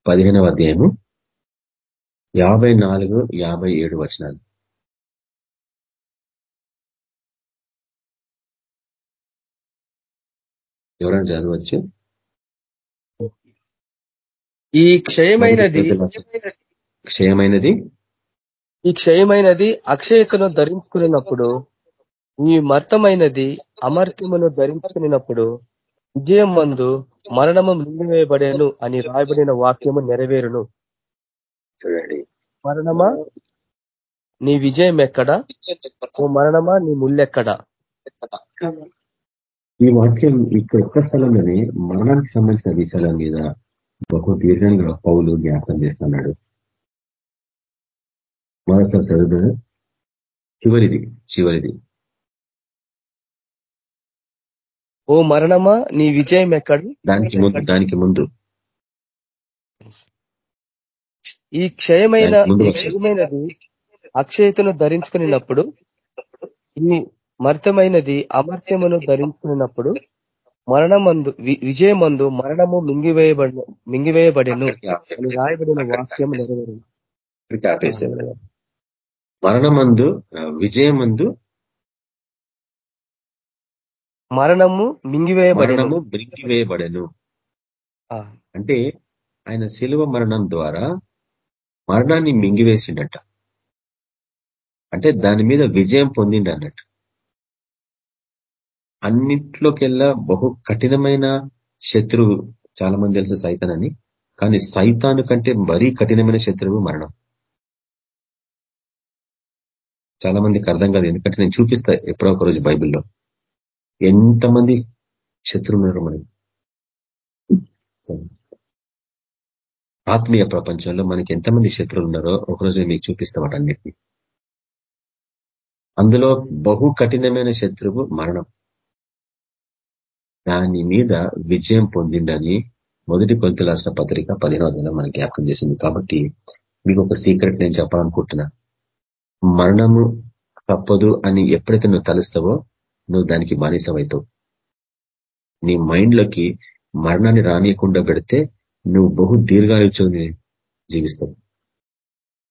పదిహేనవ అధ్యాయము యాభై నాలుగు యాభై ఏడు వచనాలు. ఎవరైనా చదవచ్చు. ఈ క్షయమైనది క్షయమైనది? ఈ క్షయమైనది అక్షయతను ధరించుకున్నప్పుడు ఈ మర్తమైనది అమర్త్యమును ధరించుకున్నప్పుడు విజయం మందు మరణము మింగివేయబడేను అని రాయబడిన వాక్యము నెరవేరును. చూడండి. మరణమా? నీ విజయం ఎక్కడా ఓ మరణమా? నీ ముళ్ళెక్కడా ఈ వాక్యం ఇక్కడ ఒక్క స్థలంలోనే మరణానికి సంబంధించిన విషయాల మీద బహు దీర్ఘంగా పౌలు జ్ఞాపకం చేస్తున్నాడు. మరోసారి చదువు చివరిది చివరిది. ఓ మరణమా? నీ విజయం ఎక్కడు? దానికి ముందు దానికి ముందు. ఈ క్షయమైన క్షయమైనది అక్షయతను ధరించుకున్నప్పుడు ఈ మర్తమైనది అమర్త్యమును ధరించుకున్నప్పుడు మరణమందు విజయమందు మరణము మింగివేయబడి మింగివేయబడెను అని రాయబడిన వాక్యం నెరవేరు ఇక్కడికి ఆపేశారు మరణమందు ఆ, విజయమందు మరణము మింగివేయబడెను. మరణము బ్రింకివేయబడెను ఆ, అంటే ఆయన శిలువ మరణం ద్వారా మరణాన్ని మింగివేసిండట. అంటే దాని మీద విజయం పొందిండు అన్నట్టు అన్నిట్లోకెల్లా బహు కఠినమైన శత్రువు చాలా మంది తెలుసు సైతాన్ అని కానీ సైతాను కంటే మరీ కఠినమైన శత్రువు మరణం. చాలా మందికి అర్థం కాదు. ఎందుకంటే నేను చూపిస్తా ఎప్పుడో ఒక రోజు బైబిల్లో. ఎంతమంది శత్రువులు మనకి? ఆత్మీయ ప్రపంచంలో మనకి ఎంతమంది శత్రువులు ఉన్నారో ఒకరోజు నేను మీకు చూపిస్తాం వాటన్నిటిని. అందులో బహు కఠినమైన శత్రువు మరణం. దాని మీద విజయం పొందిండని మొదటి కొంత రాసిన పత్రిక పదిహేనవ మనకి జ్ఞాపకం చేసింది. కాబట్టి మీకు ఒక సీక్రెట్ నేను చెప్పాలనుకుంటున్నా. మరణము తప్పదు అని ఎప్పుడైతే నువ్వు తలుస్తావో నువ్వు దానికి బానిసవైతావు. నీ మైండ్లోకి మరణాన్ని రానియకుండా పెడితే నువ్వు బహు దీర్ఘాయుచోని జీవిస్తావు.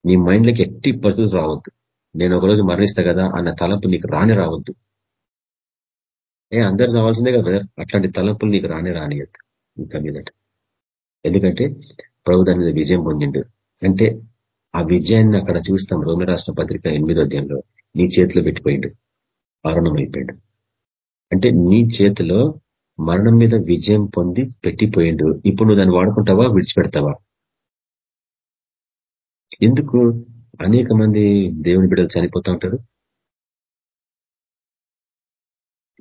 నీ మైండ్లోకి ఎట్టి పరిస్థితులు రావద్దు. నేను ఒకరోజు మరణిస్తా కదా అన్న తలపు నీకు రాని రావద్దు. ఏ అందరు రావాల్సిందే కదా బ్రదర్. అట్లాంటి తలపులు నీకు రాని రానియద్దు. ఇంకా మీదట. ఎందుకంటే ప్రభు దాని మీద విజయం పొందిండు. అంటే ఆ విజయాన్ని అక్కడ చూస్తాం రోమి రాష్ట్ర పత్రిక ఎనిమిదో అధ్యాయంలో. నీ చేతిలో పెట్టిపోయిండు. మరణం అయిపోయిండు. అంటే నీ చేతిలో మరణం మీద విజయం పొంది పెట్టిపోయిండు. ఇప్పుడు నువ్వు దాన్ని వాడుకుంటావా విడిచిపెడతావా? ఎందుకు? అనేక మంది దేవుని బిడ్డలు చనిపోతూ ఉంటారు.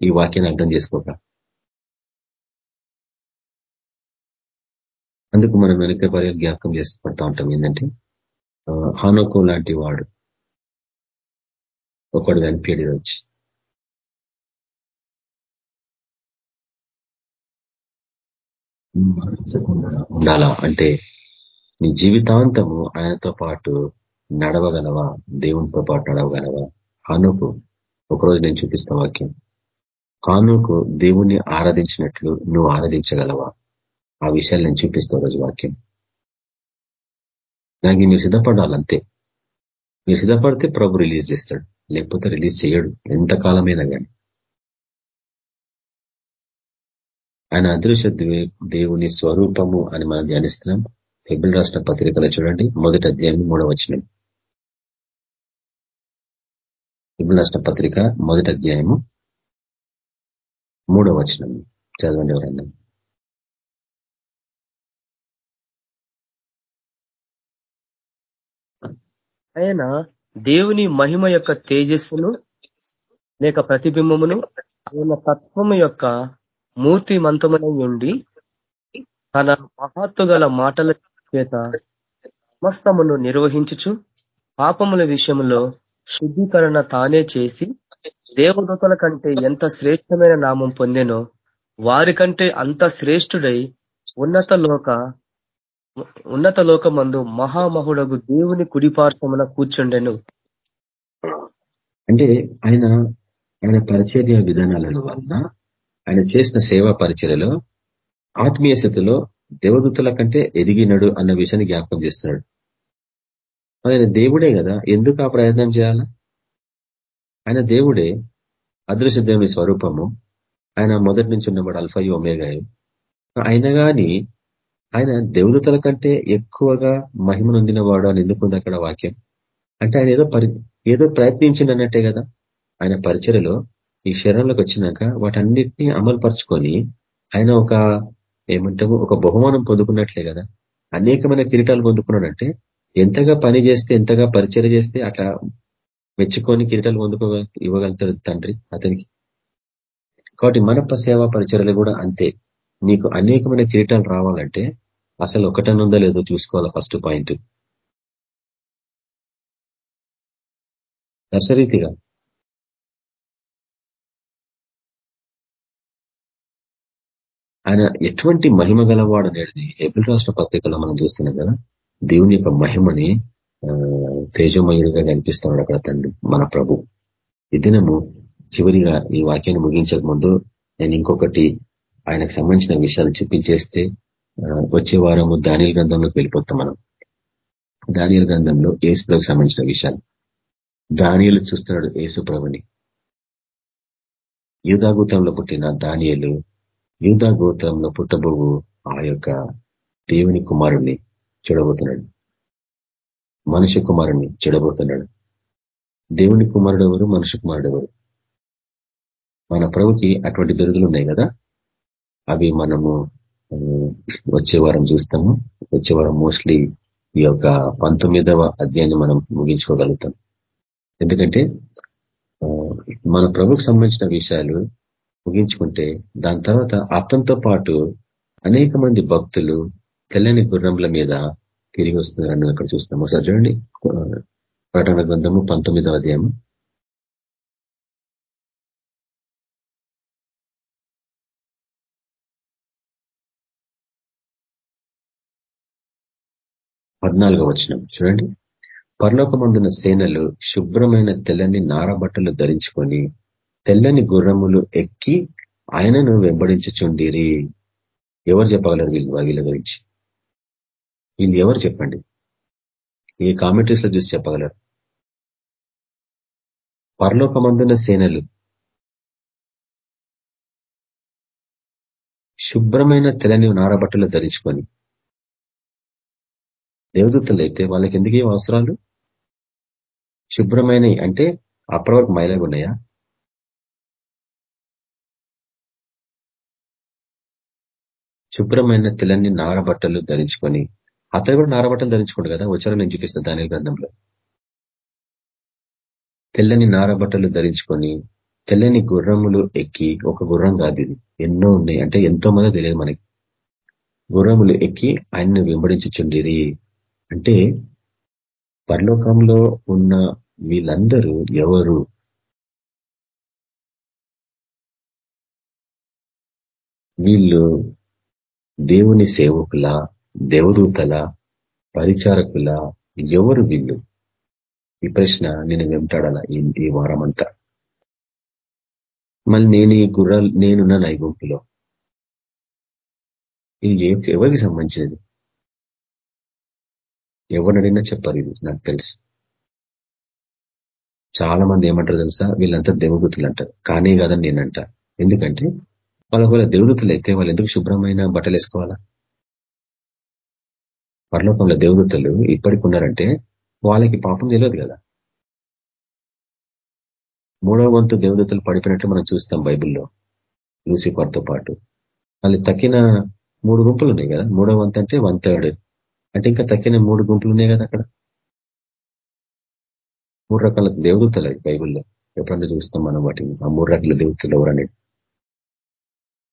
ఈ వాక్యాన్ని అర్థం చేసుకోక. అందుకు మనం వెనక పర్యాలు జ్ఞాపకం చేసి పడతా ఉంటాం ఏంటంటే హానోకో లాంటి వాడు ఒకడు కనిపించడి వచ్చి మరణించకుండా ఉండాలా? అంటే నీ జీవితాంతము ఆయనతో పాటు నడవగలవా? దేవునితో పాటు నడవగలవా? హానుకు ఒకరోజు నేను చూపిస్తా వాక్యం. కానుకు దేవుణ్ణి ఆరాధించినట్లు నువ్వు ఆరాధించగలవా? ఆ విషయాలు నేను చూపిస్తా రోజు వాక్యం దానికి మీరు సిద్ధపడాలంతే. మీరు సిద్ధపడితే ప్రభు రిలీజ్ చేస్తాడు. లేకపోతే రిలీజ్ చేయడు. ఎంత కాలమైనా కానీ ఆయన అదృశ్య దేవుని స్వరూపము అని మనం ధ్యానిస్తున్నాం. హెబిల్ రాష్ట్ర పత్రికలో చూడండి. మొదటి అధ్యాయం మూడవ వచనం. హెబిల్ రాష్ట్ర పత్రిక మొదటి అధ్యాయము మూడో వచనం చదవండి ఎవరన్నా. ఆయన దేవుని మహిమ యొక్క తేజస్సును లేక ప్రతిబింబమును ఆయన తత్వము యొక్క మూర్తి మంతమునై ఉండి తన మహత్వ గల మాటల చేత సమస్తమును నిర్వహించుచు పాపముల విషయంలో శుద్ధీకరణ తానే చేసి దేవదూతల కంటే ఎంత శ్రేష్టమైన నామం పొందెనో వారి కంటే అంత శ్రేష్ఠుడై ఉన్నత లోక ఉన్నత లోకమందు మహామహుడగు దేవుని కుడిపార్శ్వమున కూర్చుండెను. అంటే ఆయన ఆయన పరిచర్య విధానాలను వలన ఆయన చేసిన సేవా పరిచర్యలో ఆత్మీయ స్థితిలో దేవదూతల కంటే ఎదిగినడు అన్న విషయాన్ని జ్ఞాపకం చేస్తున్నాడు. ఆయన దేవుడే కదా. ఎందుకు ఆ ప్రయత్నం చేయాలా? ఆయన దేవుడే అదృశ్య దేవుని స్వరూపము. ఆయన మొదటి నుంచి ఉన్నవాడు అల్ఫా ఒమేగా అయినా కానీ ఆయన దేవదూతల కంటే ఎక్కువగా మహిమ నొందినవాడు అని ఎందుకుంది అక్కడ వాక్యం? అంటే ఆయన ఏదో పరి ఏదో ప్రయత్నించింది అన్నట్టే కదా. ఆయన పరిచయలో ఈ శరీరంలోకి వచ్చినాక వాటన్నిటినీ అమలుపరుచుకొని ఆయన ఒక ఏమంటాము ఒక బహుమానం పొందుకున్నట్లే కదా. అనేకమైన కిరీటాలు పొందుకున్నాడంటే ఎంతగా పని చేస్తే ఎంతగా పరిచయం చేస్తే అట్లా మెచ్చుకొని కిరీటాలు పొందుకోగల ఇవ్వగలుగుతాడు తండ్రి అతనికి. కాబట్టి మన సేవా పరిచయలు కూడా అంతే. నీకు అనేకమైన కిరీటాలు రావాలంటే అసలు ఒకటనుందో లేదో చూసుకోవాలా ఫస్ట్ పాయింట్. దర్శరీతిగా ఆయన ఎటువంటి మహిమ గలవాడు అనేది ఏప్రిల్ రాష్ట్ర పత్రికలో మనం చూస్తున్నాం కదా. దేవుని యొక్క మహిమని తేజమయుడిగా కనిపిస్తున్నాడు అక్కడ తండ్రి మన ప్రభు. ఈ దినము చివరిగా ఈ వాక్యాన్ని ముగించక ముందు నేను ఇంకొకటి ఆయనకు సంబంధించిన విషయాలు చూపించేస్తే వచ్చే వారము దానిల గ్రంథంలోకి వెళ్ళిపోతాం మనం. దానియల గ్రంథంలో ఏసుప్రభుకి సంబంధించిన విషయాలు. దానియలు చూస్తున్నాడు ఏసుప్రభుని యూధాగోత్రంలో పుట్టిన దానియలు యూదా గోత్రంలో పుట్టబోవు ఆ యొక్క దేవుని కుమారుణ్ణి. చెడబోతున్నాడు. మనుష్య కుమారుణ్ణి చెడబోతున్నాడు. దేవుని కుమారుడు ఎవరు మనుష్య కుమారుడు ఎవరు మన ప్రభుకి అటువంటి బిరుదులు ఉన్నాయి కదా? అవి మనము వచ్చే వారం చూస్తాము. వచ్చే వారం మోస్ట్లీ ఈ యొక్క పంతొమ్మిదవ అధ్యాయాన్ని మనం ముగించుకోగలుగుతాం. ఎందుకంటే మన ప్రభుకు సంబంధించిన విషయాలు ముగించుకుంటే దాని తర్వాత అతనితో పాటు అనేక మంది భక్తులు తెల్లని గుర్రంల మీద తిరిగి వస్తున్నారని అక్కడ చూస్తాము ఒకసారి చూడండి. ప్రకటన గ్రంథము పంతొమ్మిదవ అధ్యాయము పద్నాలుగో వచనం. చూడండి. పరలోకమందున సేనలు శుభ్రమైన తెల్లని నారబట్టలు ధరించుకొని తెల్లని గుర్రములు ఎక్కి ఆయనను వెంబడించుచుండిరి. ఎవరు చెప్పగలరు వీళ్ళు వీళ్ళ గురించి? వీళ్ళు ఎవరు చెప్పండి? ఈ కామెంటరీస్లో చూసి చెప్పగలరు. పరలోకమందున్న సేనలు. శుభ్రమైన తెలని నారబట్టలు ధరించుకొని. దేవదూతలు అయితే వాళ్ళకి ఎందుకు అవసరాలు? శుభ్రమైనవి అంటే అప్పటి వరకు మైలాగా ఉన్నాయా? శుభ్రమైన తెలని నారబట్టలు ధరించుకొని అతను కూడా నారబట్టలు ధరించుకోండు కదా వచ్చారో నేను చూపిస్తాను దాని గ్రంథంలో. తెల్లని నారబట్టలు ధరించుకొని తెల్లని గుర్రములు ఎక్కి ఒక గుర్రం కాదు ఇది. ఎన్నో ఉన్నాయి. అంటే ఎంతో మంది తెలియదు మనకి. గుర్రములు ఎక్కి ఆయన్ని వెంబడించుచుండిరి. అంటే పరలోకంలో ఉన్న వీళ్ళందరూ ఎవరు? వీళ్ళు దేవుని సేవకుల? దేవదూతల పరిచారకుల ఎవరు వీళ్ళు? ఈ ప్రశ్న నేను వెంటాడాల ఈ వారం అంతా మళ్ళీ నేను ఈ గుర్రాలు నేనున్న నైగుంపులో ఇది ఎవరికి సంబంధించినది? ఎవరినైనా చెప్పారు ఇది నాకు తెలుసు. చాలా మంది ఏమంటారు తెలుసా? వీళ్ళంతా దేవదూతులు అంటారు కానీ కాదని నేనంట. ఎందుకంటే వాళ్ళ వాళ్ళ దేవదూతలు అయితే వాళ్ళు ఎందుకు శుభ్రమైన బట్టలు వేసుకోవాలా పరలోకంలో దేవదూతలు ఇప్పటికి ఉన్నారంటే వాళ్ళకి పాపం తెలియదు కదా. మూడవ వంతు దేవదూతలు పడిపోయినట్లు మనం చూస్తాం బైబిల్లో లూసిఫర్తో పాటు. వాళ్ళు తక్కిన మూడు గుంపులు ఉన్నాయి కదా. మూడవ వంతు అంటే వన్ థర్డ్. అంటే ఇంకా తక్కిన మూడు గుంపులు ఉన్నాయి కదా అక్కడ. మూడు రకాల దేవదూతలు బైబిల్లో. ఎప్పుడన్నా చూస్తాం మనం వాటిని. ఆ మూడు రకాల దేవతలు ఎవరనేది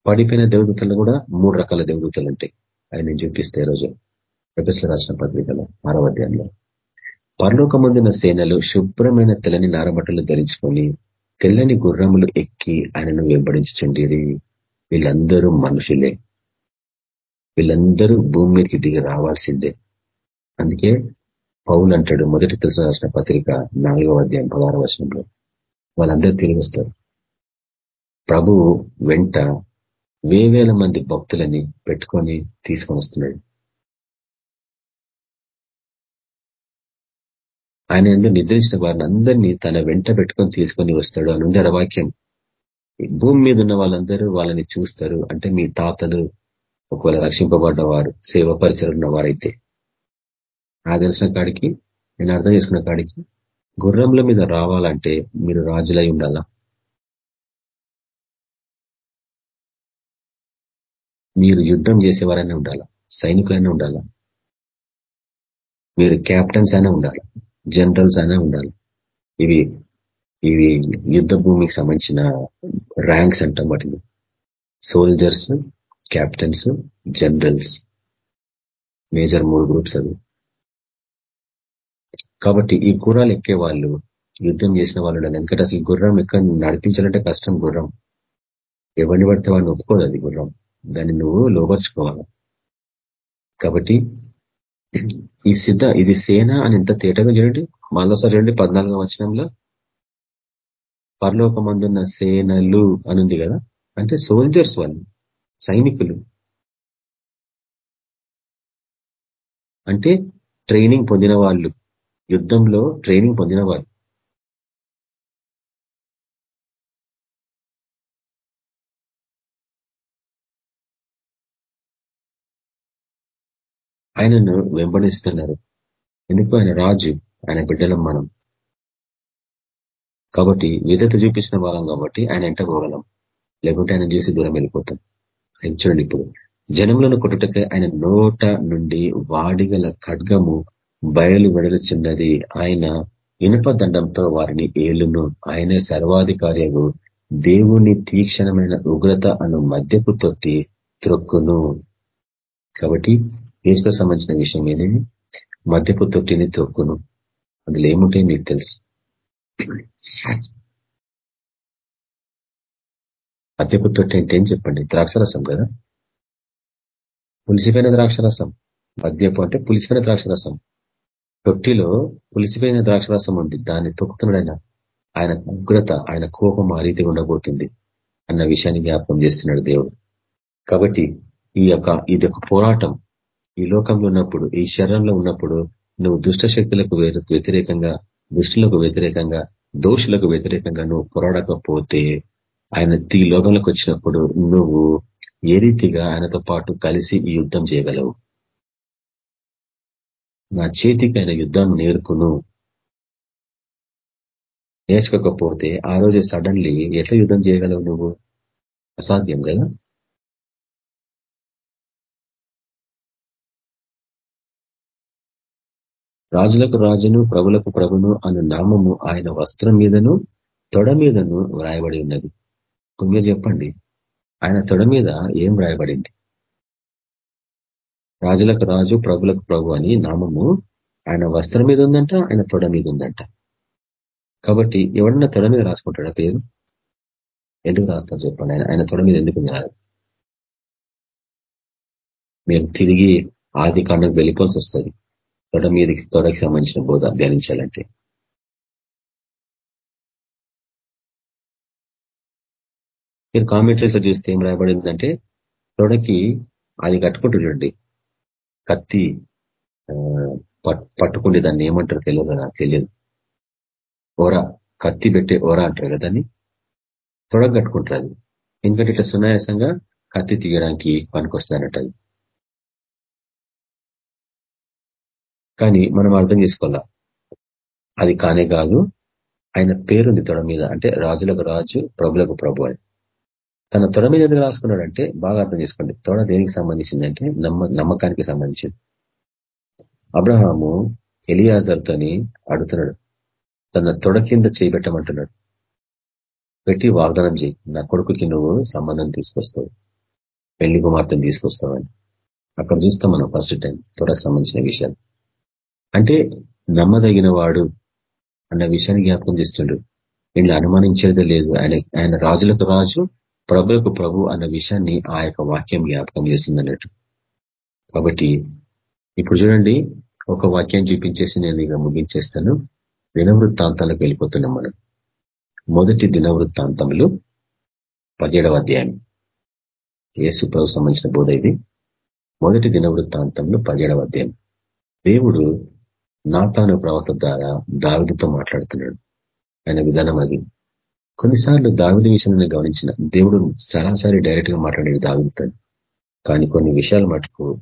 పడిపోయిన దేవదూతలు కూడా మూడు రకాల దేవదూతలు ఉంటాయి. అవి నేను చూపిస్తే రోజు. ఎపిస్ల రాసిన పత్రికలో ఆరవ అధ్యాయంలో పరలోకమందున సేనలు శుభ్రమైన తెల్లని నారబట్టలు ధరించుకొని తెల్లని గుర్రములు ఎక్కి ఆయనను వెంబడించండి వీళ్ళందరూ మనుషులే. వీళ్ళందరూ భూమి మీదకి దిగి రావాల్సిందే. అందుకే పౌలు అంటాడు మొదటి తెలుసు రాసిన పత్రిక నాలుగవ అధ్యాయం పదహార వచనంలో. వాళ్ళందరూ తిరిగి వస్తారు. ప్రభువు వెంట వేవేల మంది భక్తులని పెట్టుకొని తీసుకొని వస్తున్నాడు. ఆయన ఎందుకు నిద్రించిన వారిని అందరినీ తన వెంట పెట్టుకొని తీసుకొని వస్తాడు. అని ఉంది వాక్యం భూమి మీద ఉన్న వాళ్ళందరూ వాళ్ళని చూస్తారు. అంటే మీ తాతలు ఒకవేళ రక్షింపబడ్డ వారు సేవ పరిచయం వారైతే నాకు తెలిసిన కాడికి నేను అర్థం చేసుకున్న కాడికి గుర్రంల మీద రావాలంటే మీరు రాజులై ఉండాలా? మీరు యుద్ధం చేసేవారైనా ఉండాలా? సైనికులైనా ఉండాలా? మీరు క్యాప్టెన్స్ అయినా ఉండాలి? జనరల్స్ అయినా ఉండాలి. ఇవి ఇవి యుద్ధ భూమికి సంబంధించిన ర్యాంక్స్ అంటాం వాటిని. Soldiers captains generals. మేజర్ మూడు గ్రూప్స్ అవి. కాబట్టి ఈ గుర్రాలు ఎక్కే వాళ్ళు యుద్ధం చేసిన వాళ్ళు ఎందుకంటే అసలు గుర్రం ఎక్కడ నడిపించాలంటే కష్టం గుర్రం. ఎవరిని పడితే వాడిని ఒప్పుకోదు అది గుర్రం. దాన్ని నువ్వు లోపరుచుకోవాలి. కాబట్టి ఈ సిద్ధ ఇది సేన అని ఎంత తేటగా చూడండి మళ్ళీసారి చూడండి పద్నాలుగో వచనంలో. పరలోకమందున్న సేనలు అనుంది కదా? అంటే సోల్జర్స్ వాళ్ళు సైనికులు. అంటే ట్రైనింగ్ పొందిన వాళ్ళు యుద్ధంలో ట్రైనింగ్ పొందిన వాళ్ళు. ఆయనను వెంబడిస్తున్నారు. ఎందుకు? ఆయన రాజు ఆయన బిడ్డలం మనం. కాబట్టి విధత చూపించిన వాళ్ళం కాబట్టి ఆయన ఎంట పోగలం. లేకుంటే ఆయన చూసి దూరం వెళ్ళిపోతాం. చూడండి ఇప్పుడు. జనములను కొట్టుటకే ఆయన నోట నుండి వాడిగల ఖడ్గము బయలు వెడలుచున్నది. ఆయన ఇనుప దండంతో వారిని ఏలును. ఆయనే సర్వాధికారియగు దేవుని తీక్షణమైన ఉగ్రత అను మద్యపు తొట్టి త్రొక్కును. కాబట్టి ఏసుకు సంబంధించిన విషయం ఏది? మద్యపు తొట్టిని తొక్కును. అందులో ఏముంటే మీకు తెలుసు. మద్యపు తొట్టి అంటే ఏం చెప్పండి? ద్రాక్షరసం కదా? పులిసిపోయిన ద్రాక్షరసం. మద్యపు అంటే పులిసిపోయిన ద్రాక్షరసం. తొట్టిలో పులిసిపోయిన ద్రాక్షరసం ఉంది. దాన్ని తొక్కుతున్నాడు ఆయన. ఆయన ఉగ్రత ఆయన కోపం ఆ రీతి ఉండబోతుంది అన్న విషయాన్ని జ్ఞాపకం చేస్తున్నాడు దేవుడు. కాబట్టి ఈ యొక్క ఇది ఒక పోరాటం ఈ లోకంలో ఉన్నప్పుడు ఈ శరీరంలో ఉన్నప్పుడు నువ్వు దుష్ట శక్తులకు వ్యతిరేకంగా దుష్టులకు వ్యతిరేకంగా దోషులకు వ్యతిరేకంగా నువ్వు పోరాడకపోతే ఆయన ఈ లోకంలోకి వచ్చినప్పుడు నువ్వు ఏ రీతిగా ఆయనతో పాటు కలిసి యుద్ధం చేయగలవు? నా చేతికి ఆయన యుద్ధం నేర్పును. నేర్చుకోకపోతే ఆ రోజు సడన్లీ ఎట్లా యుద్ధం చేయగలవు నువ్వు? అసాధ్యం కదా? రాజులకు రాజును ప్రభులకు ప్రభును అను నామము ఆయన వస్త్రం మీదను తొడ మీదను వ్రాయబడి ఉన్నది. మీరు చెప్పండి. ఆయన తొడ మీద ఏం వ్రాయబడింది? రాజులకు రాజు ప్రభులకు ప్రభు అని నామము ఆయన వస్త్రం మీద ఉందంట ఆయన తొడ మీద ఉందంట. కాబట్టి ఎవడన్నా తొడ మీద రాసుకుంటాడా పేరు? ఎందుకు రాస్తారు చెప్పండి. ఆయన ఆయన తొడ మీద ఎందుకు ఉన్నారు మేము తిరిగి ఆది కాండకు వెళ్ళిపోవాల్సి వస్తుంది. తొడ మీదకి తొడకి సంబంధించిన బోధ ధ్యానించాలంటే. మీరు కామెంటరీస్ చూస్తే ఏం రాయబడిందంటే తొడకి అది కట్టుకుంటూ కత్తి పట్టుకుండే దాన్ని ఏమంటారు తెలియదు నాకు తెలియదు. ఓరా కత్తి పెట్టే ఓరా అంటారు కదా దాన్ని. తొడగ కట్టుకుంటారు అది. ఎందుకంటే ఇట్లా సునాయాసంగా కత్తి తీయడానికి పనికొస్తుంది అన్నట్టు అది. కానీ మనం అర్థం చేసుకోవాలా? అది కానే కాదు ఆయన పేరుంది తొడ మీద అంటే రాజులకు రాజు ప్రభులకు ప్రభు అని. తన తొడ మీద ఎందుకు రాసుకున్నాడంటే బాగా అర్థం చేసుకోండి. తొడ దేనికి సంబంధించిందంటే నమ్మ నమ్మకానికి సంబంధించింది. అబ్రహాము ఎలియాజర్తోని అడుగుతున్నాడు. తన తొడ కింద చేయబెట్టమంటున్నాడు పెట్టి వాగ్దానం చేయి. నా కొడుకుకి నువ్వు సంబంధం తీసుకొస్తావు. పెళ్ళి కుమార్తెను తీసుకొస్తావని. అక్కడ చూస్తాం మనం ఫస్ట్ టైం తొడకు సంబంధించిన విషయాలు. అంటే నమ్మదగిన వాడు అన్న విషయాన్ని జ్ఞాపకం చేస్తుండ్రు వీళ్ళు అనుమానించేది లేదు. ఆయన ఆయన రాజులకు రాజు ప్రభులకు ప్రభు అన్న విషయాన్ని ఆ యొక్క వాక్యం జ్ఞాపకం చేసింది అన్నట్టు. కాబట్టి ఇప్పుడు చూడండి ఒక వాక్యం చూపించేసి నేను ఇక ముగించేస్తాను. దినవృత్తాంతాలకు వెళ్ళిపోతున్నాం మనం. మొదటి దినవృత్తాంతములు పదిహేడవ అధ్యాయం. యేసు ప్రభు సంబంధించిన బోధ ఇది. మొదటి దినవృత్తాంతంలో పదిహేడవ అధ్యాయం. దేవుడు నాతాను ప్రవక్త ద్వారా దావిదితో మాట్లాడుతున్నాడు. ఆయన విధానం అది. కొన్నిసార్లు దావిడి విషయాన్ని గమనించిన దేవుడు సరాసరి డైరెక్ట్గా మాట్లాడేది దావిడుతాడు కానీ కొన్ని విషయాలు మటుకు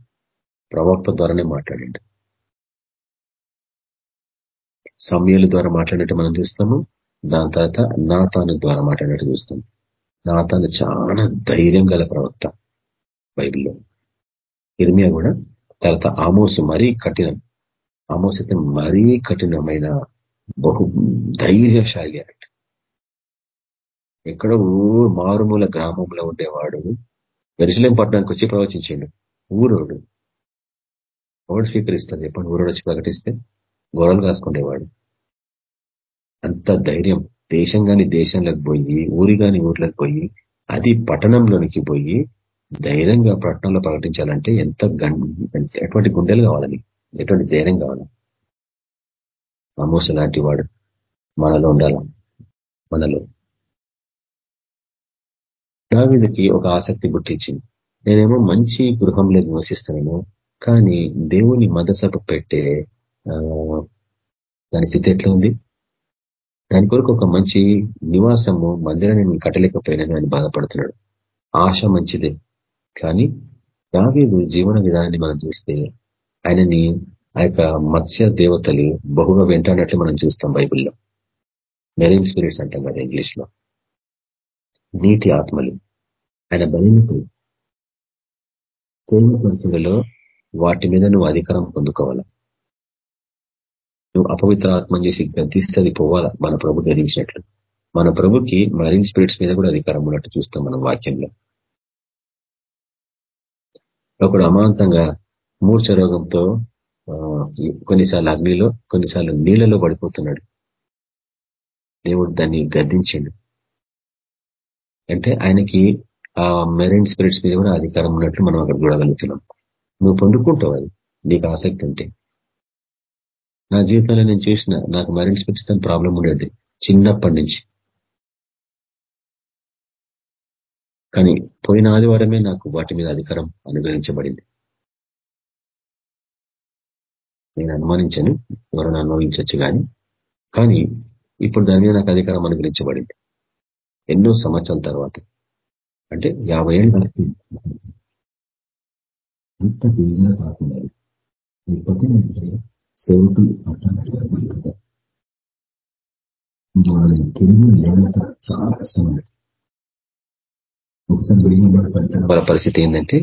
ప్రవక్త ద్వారానే మాట్లాడండి. సమయాల ద్వారా మాట్లాడినట్టు మనం చూస్తాము. దాని తర్వాత నాతాను ద్వారా మాట్లాడినట్టు చూస్తాం. నాతాను చాలా ధైర్యం గల ప్రవక్త బైబిల్లో. ఇర్మియా కూడా తర్వాత ఆమోసు మరీ కఠినం. ఆమోస్ అయితే మరీ కఠినమైన బహు ధైర్యశాలి అన్నట్టు ఎక్కడో మారుమూల గ్రామంలో ఉండేవాడు ఎరుసలేం పట్టణానికి వచ్చి ప్రవచించిండు. ఊరోడు. ఎవడు స్వీకరిస్తాను చెప్పండి ఊరోడు వచ్చి ప్రకటిస్తే గొడవలు కాసుకునేవాడు అంత ధైర్యం. దేశం కాని దేశంలోకి పోయి ఊరి కాని ఊర్లోకి పోయి అది పట్టణంలోనికి పోయి ధైర్యంగా పట్టణంలో ప్రకటించాలంటే ఎంత ఎటువంటి గుండెలు కావాలని. ఎటువంటి ధైర్యం కావాలి. ఆమోస లాంటి వాడు మనలో ఉండాల? మనలో. దావిదికి ఒక ఆసక్తి పుట్టించింది. నేనేమో మంచి గృహంలో నివసిస్తానేమో కానీ దేవుని మదసభ పెట్టే దాని స్థితి ఎట్లా ఉంది? దాని కొరకు ఒక మంచి నివాసము మందిరాన్ని నేను కట్టలేకపోయినాను అని బాధపడుతున్నాడు. ఆశ మంచిదే. కానీ దావీదు జీవన విధానాన్ని మనం చూస్తే ఆయనని ఆ యొక్క మత్స్య దేవతలు బహుగా వెంటాడినట్లు మనం చూస్తాం బైబిల్లో. మెరీన్ స్పిరిట్స్ అంటాం కదా ఇంగ్లీష్లో నీటి ఆత్మలు. ఆయన బలిమితులు సేవ పరిస్థితులలో వాటి మీద నువ్వు అధికారం పొందుకోవాలా? నువ్వు అపవిత్ర ఆత్మ చేసి గద్దిస్తే పోవాలా? మన ప్రభు గదించినట్లు మన ప్రభుకి మరీన్ స్పిరిట్స్ మీద కూడా అధికారం ఉన్నట్టు చూస్తాం మనం వాక్యంలో. ఒకడు అమాంతంగా మూర్ఛ రోగంతో కొన్నిసార్లు అగ్నిలో కొన్నిసార్లు నీళ్ళలో పడిపోతున్నాడు. దేవుడు దాన్ని గద్దించిండు. అంటే ఆయనకి ఆ మెరైన్ స్పిరిట్స్ మీద కూడా అధికారం ఉన్నట్లు మనం అక్కడ చూడగలుగుతున్నాం. నువ్వు పండుకుంటావు అది నీకు ఆసక్తి ఉంటే. నా జీవితంలో నేను చూసిన నాకు మెరైన్ స్పిరిట్స్తో ప్రాబ్లం ఉండేది చిన్నప్పటి నుంచి. కానీ పోయిన ఆదివారమే నాకు వాటి మీద అధికారం అనుగ్రహించబడింది. నేను అనుమానించను ఎవరైనా అనుభవించవచ్చు కానీ కానీ ఇప్పుడు దాని మీద నాకు అధికారం అనుగ్రహించబడింది. ఎన్నో సంవత్సరాల తర్వాత. అంటే యాభై ఏళ్ళు అంత డేంజరస్ ఆకున్నారు ఇప్పటికీ సేవకులు అట్లా వాళ్ళని తిరిగి లేవత చాలా కష్టం ఒకసారి వాళ్ళ పరిస్థితి ఏంటంటే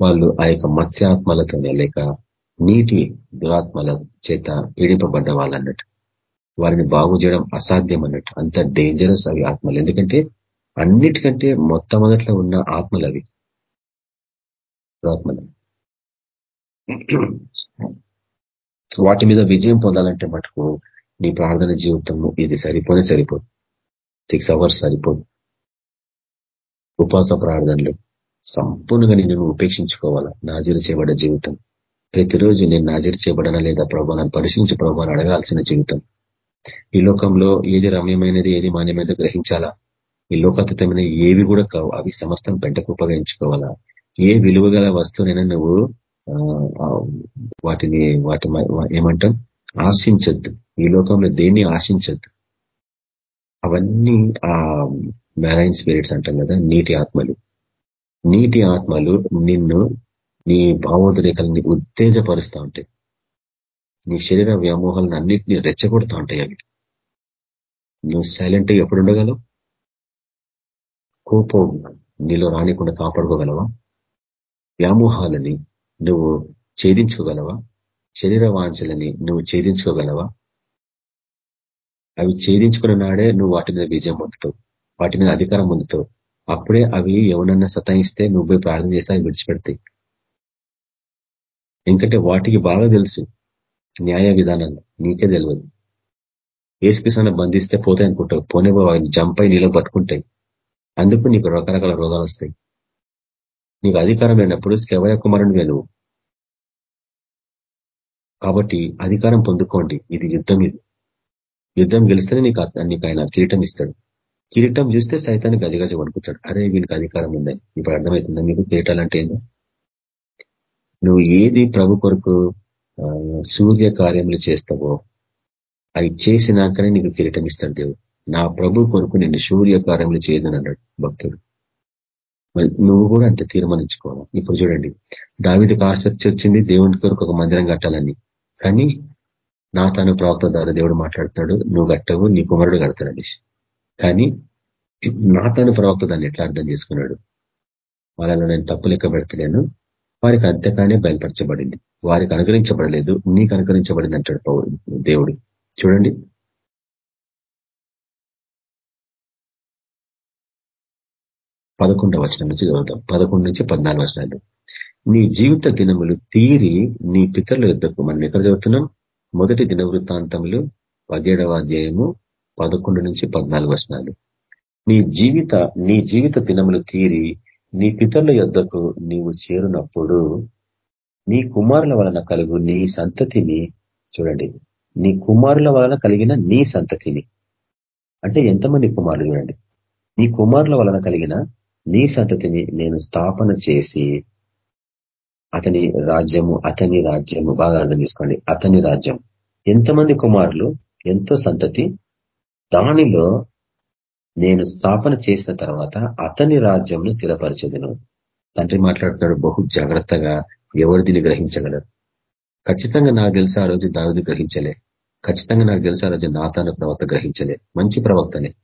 వాళ్ళు ఆ యొక్క మత్స్యాత్మలతోనే లేక నీటి దురాత్మల చేత పీడింపబడ్డ వాళ్ళు అన్నట్టు వారిని బాగు చేయడం అసాధ్యం అన్నట్టు అంత డేంజరస్ అవి ఆత్మలు. ఎందుకంటే అన్నిటికంటే మొట్టమొదట్లో ఉన్న ఆత్మలు అవి. దురాత్మలు. వాటి మీద విజయం పొందాలంటే మటుకు నీ ప్రార్థన జీవితము ఇది సరిపోనే సరిపోదు. సిక్స్ అవర్స్ సరిపోదు. ఉపవాస ప్రార్థనలు సంపూర్ణంగా నేను ఉపేక్షించుకోవాలా? నాజీలు చేయబడ్డ జీవితం. ప్రతిరోజు నేను నాజీరు చేయబడనా లేదా ప్రభావాన్ని పరిశీలించి ప్రభావాన్ని అడగాల్సిన జీవితం. ఈ లోకంలో ఏది రమ్యమైనది ఏది మాన్యమైనది గ్రహించాలా? ఈ లోకాతీతమైన ఏవి కూడా కావు. అవి సమస్తం పెంటకు ఉపయోగించుకోవాలా ఏ విలువ గల వస్తువునైనా నువ్వు వాటిని వాటి ఏమంటాం? ఆశించద్దు. ఈ లోకంలో దేన్ని ఆశించద్దు? అవన్నీ ఆ మ్యారైన్ స్పిరిట్స్ అంటాం కదా నీటి ఆత్మలు. నీటి ఆత్మలు నిన్ను నీ భావోద్రేకల్ని ఉత్తేజపరుస్తూ ఉంటాయి. నీ శరీర వ్యామోహాలను అన్నింటినీ రెచ్చగొడుతూ ఉంటాయి అవి. నువ్వు సైలెంట్ ఎప్పుడు ఉండగలవు? కోపం నీలో రానికుండా కాపాడుకోగలవా? వ్యామోహాలని నువ్వు ఛేదించుకోగలవా? శరీర వాంఛలని నువ్వు ఛేదించుకోగలవా? అవి ఛేదించుకున్న నాడే నువ్వు వాటి మీద విజయం పొందుతావు. వాటి మీద అధికారం పొందుతావు. అప్పుడే అవి ఎవరన్నా సతాయిస్తే నువ్వు ప్రార్థన చేస్తే అవి విడిచిపెడతాయి. ఎందుకంటే వాటికి బాగా తెలుసు. న్యాయ విధానాలు. నీకే తెలియదు ఏసుకృష్ణ బంధిస్తే పోతాయి అనుకుంటావు. పోనే జంప్ అయి నీలో పట్టుకుంటాయి. అందుకు నీకు రకరకాల రోగాలు వస్తాయి. నీకు అధికారం లేనప్పుడు స్కెవయ కుమారుని నువ్వు. కాబట్టి అధికారం పొందుకోండి. ఇది యుద్ధం ఇది. యుద్ధం గెలిస్తేనే నీకు నీకు ఆయన కిరీటం ఇస్తాడు. కిరీటం చూస్తే సైతాన్ని గజగజ పడుకుంటాడు అరే వీనికి అధికారం ఉందని ఇప్పుడు అర్థమవుతుందా? మీకు కిరీటాలంటే ఏందో? నువ్వు ఏది ప్రభు కొరకు సూర్య కార్యములు చేస్తావో అవి చేసినాకనే నీకు కిరీటం ఇస్తాడు దేవుడు. నా ప్రభు కొరకు నేను సూర్య కార్యములు చేయదని అన్నాడు భక్తుడు. నువ్వు కూడా అంత తీర్మానించుకోవాలి. ఇప్పుడు చూడండి. దావిదికి ఆసక్తి వచ్చింది దేవుని కొరకు ఒక మందిరం కట్టాలని. కానీ నా తాను ప్రవక్త ద్వారా దేవుడు మాట్లాడుతాడు నువ్వు కట్టవు నీ కుమారుడు కడతాడు కానీ నా తను ప్రవక్త దాన్ని ఎట్లా అర్థం చేసుకున్నాడు? వాళ్ళలో నేను తప్పు లెక్క పెడతలేను. వారికి అంతగానే బయలుపరచబడింది. వారికి అనుగ్రహించబడలేదు. నీకు అనుగ్రహించబడింది అంటాడు దేవుడు. చూడండి. పదకొండవ వచనం నుంచి చదువుతాం. పదకొండు నుంచి పద్నాలుగు వచనాలు. నీ జీవిత దినములు తీరి నీ పితరుల యుద్ధకు మనం ఎక్కడ చదువుతున్నాం? మొదటి దిన వృత్తాంతములు పదిహేడవ అధ్యాయము పదకొండు నుంచి పద్నాలుగు వచనాలు. నీ జీవిత నీ జీవిత దినములు తీరి నీ పితరుల యుద్ధకు నీవు చేరునప్పుడు నీ కుమారుల వలన కలుగు నీ సంతతిని చూడండి. నీ కుమారుల వలన కలిగిన నీ సంతతిని. అంటే ఎంతమంది కుమారులు చూడండి. నీ కుమారుల వలన కలిగిన నీ సంతతిని నేను స్థాపన చేసి అతని రాజ్యము అతని రాజ్యము బాగా అర్థం చేసుకోండి. అతని రాజ్యం. ఎంతమంది కుమారులు ఎంతో సంతతి దానిలో నేను స్థాపన చేసిన తర్వాత అతని రాజ్యంను స్థిరపరచదును. తండ్రి మాట్లాడుతున్నాడు బహు జాగ్రత్తగా ఎవరు దీన్ని గ్రహించగలరు? ఖచ్చితంగా నాకు తెలిసి ఆ రోజు దావిది గ్రహించలే. ఖచ్చితంగా నాకు తెలిసి ఆ రోజు నాతాన ప్రవక్త గ్రహించలే. మంచి ప్రవక్తనే.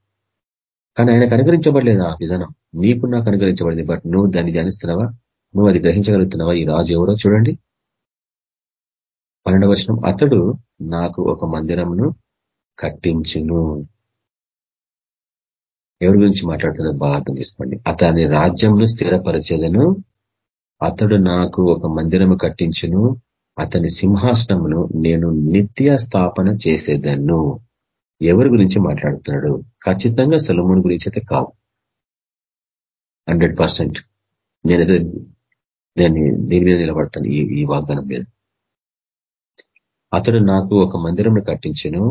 కానీ ఆయనకు అనుగ్రహించబడలేదు ఆ విధానం. నీకు నాకు అనుగ్రహించబడింది బట్ నువ్వు దాన్ని ధ్యానిస్తున్నావా? నువ్వు అది గ్రహించగలుగుతున్నావా? ఈ రాజు ఎవరో చూడండి. పన్నెండవ వచనం అతడు నాకు ఒక మందిరంను కట్టించును. ఎవరి గురించి మాట్లాడుతున్నారు బాగా అర్థం చేసుకోండి. అతని రాజ్యంను స్థిరపరచేదను అతడు నాకు ఒక మందిరము కట్టించును అతని సింహాసనమును నేను నిత్య స్థాపన చేసేదన్ను ఎవరి గురించి మాట్లాడుతున్నాడు? ఖచ్చితంగా సొలముని గురించి అయితే కావు హండ్రెడ్ పర్సెంట్. నేనైతే దాన్ని దీని మీద నిలబడతాను ఈ ఈ వాగ్దానం మీద. అతడు నాకు ఒక మందిరం కట్టించను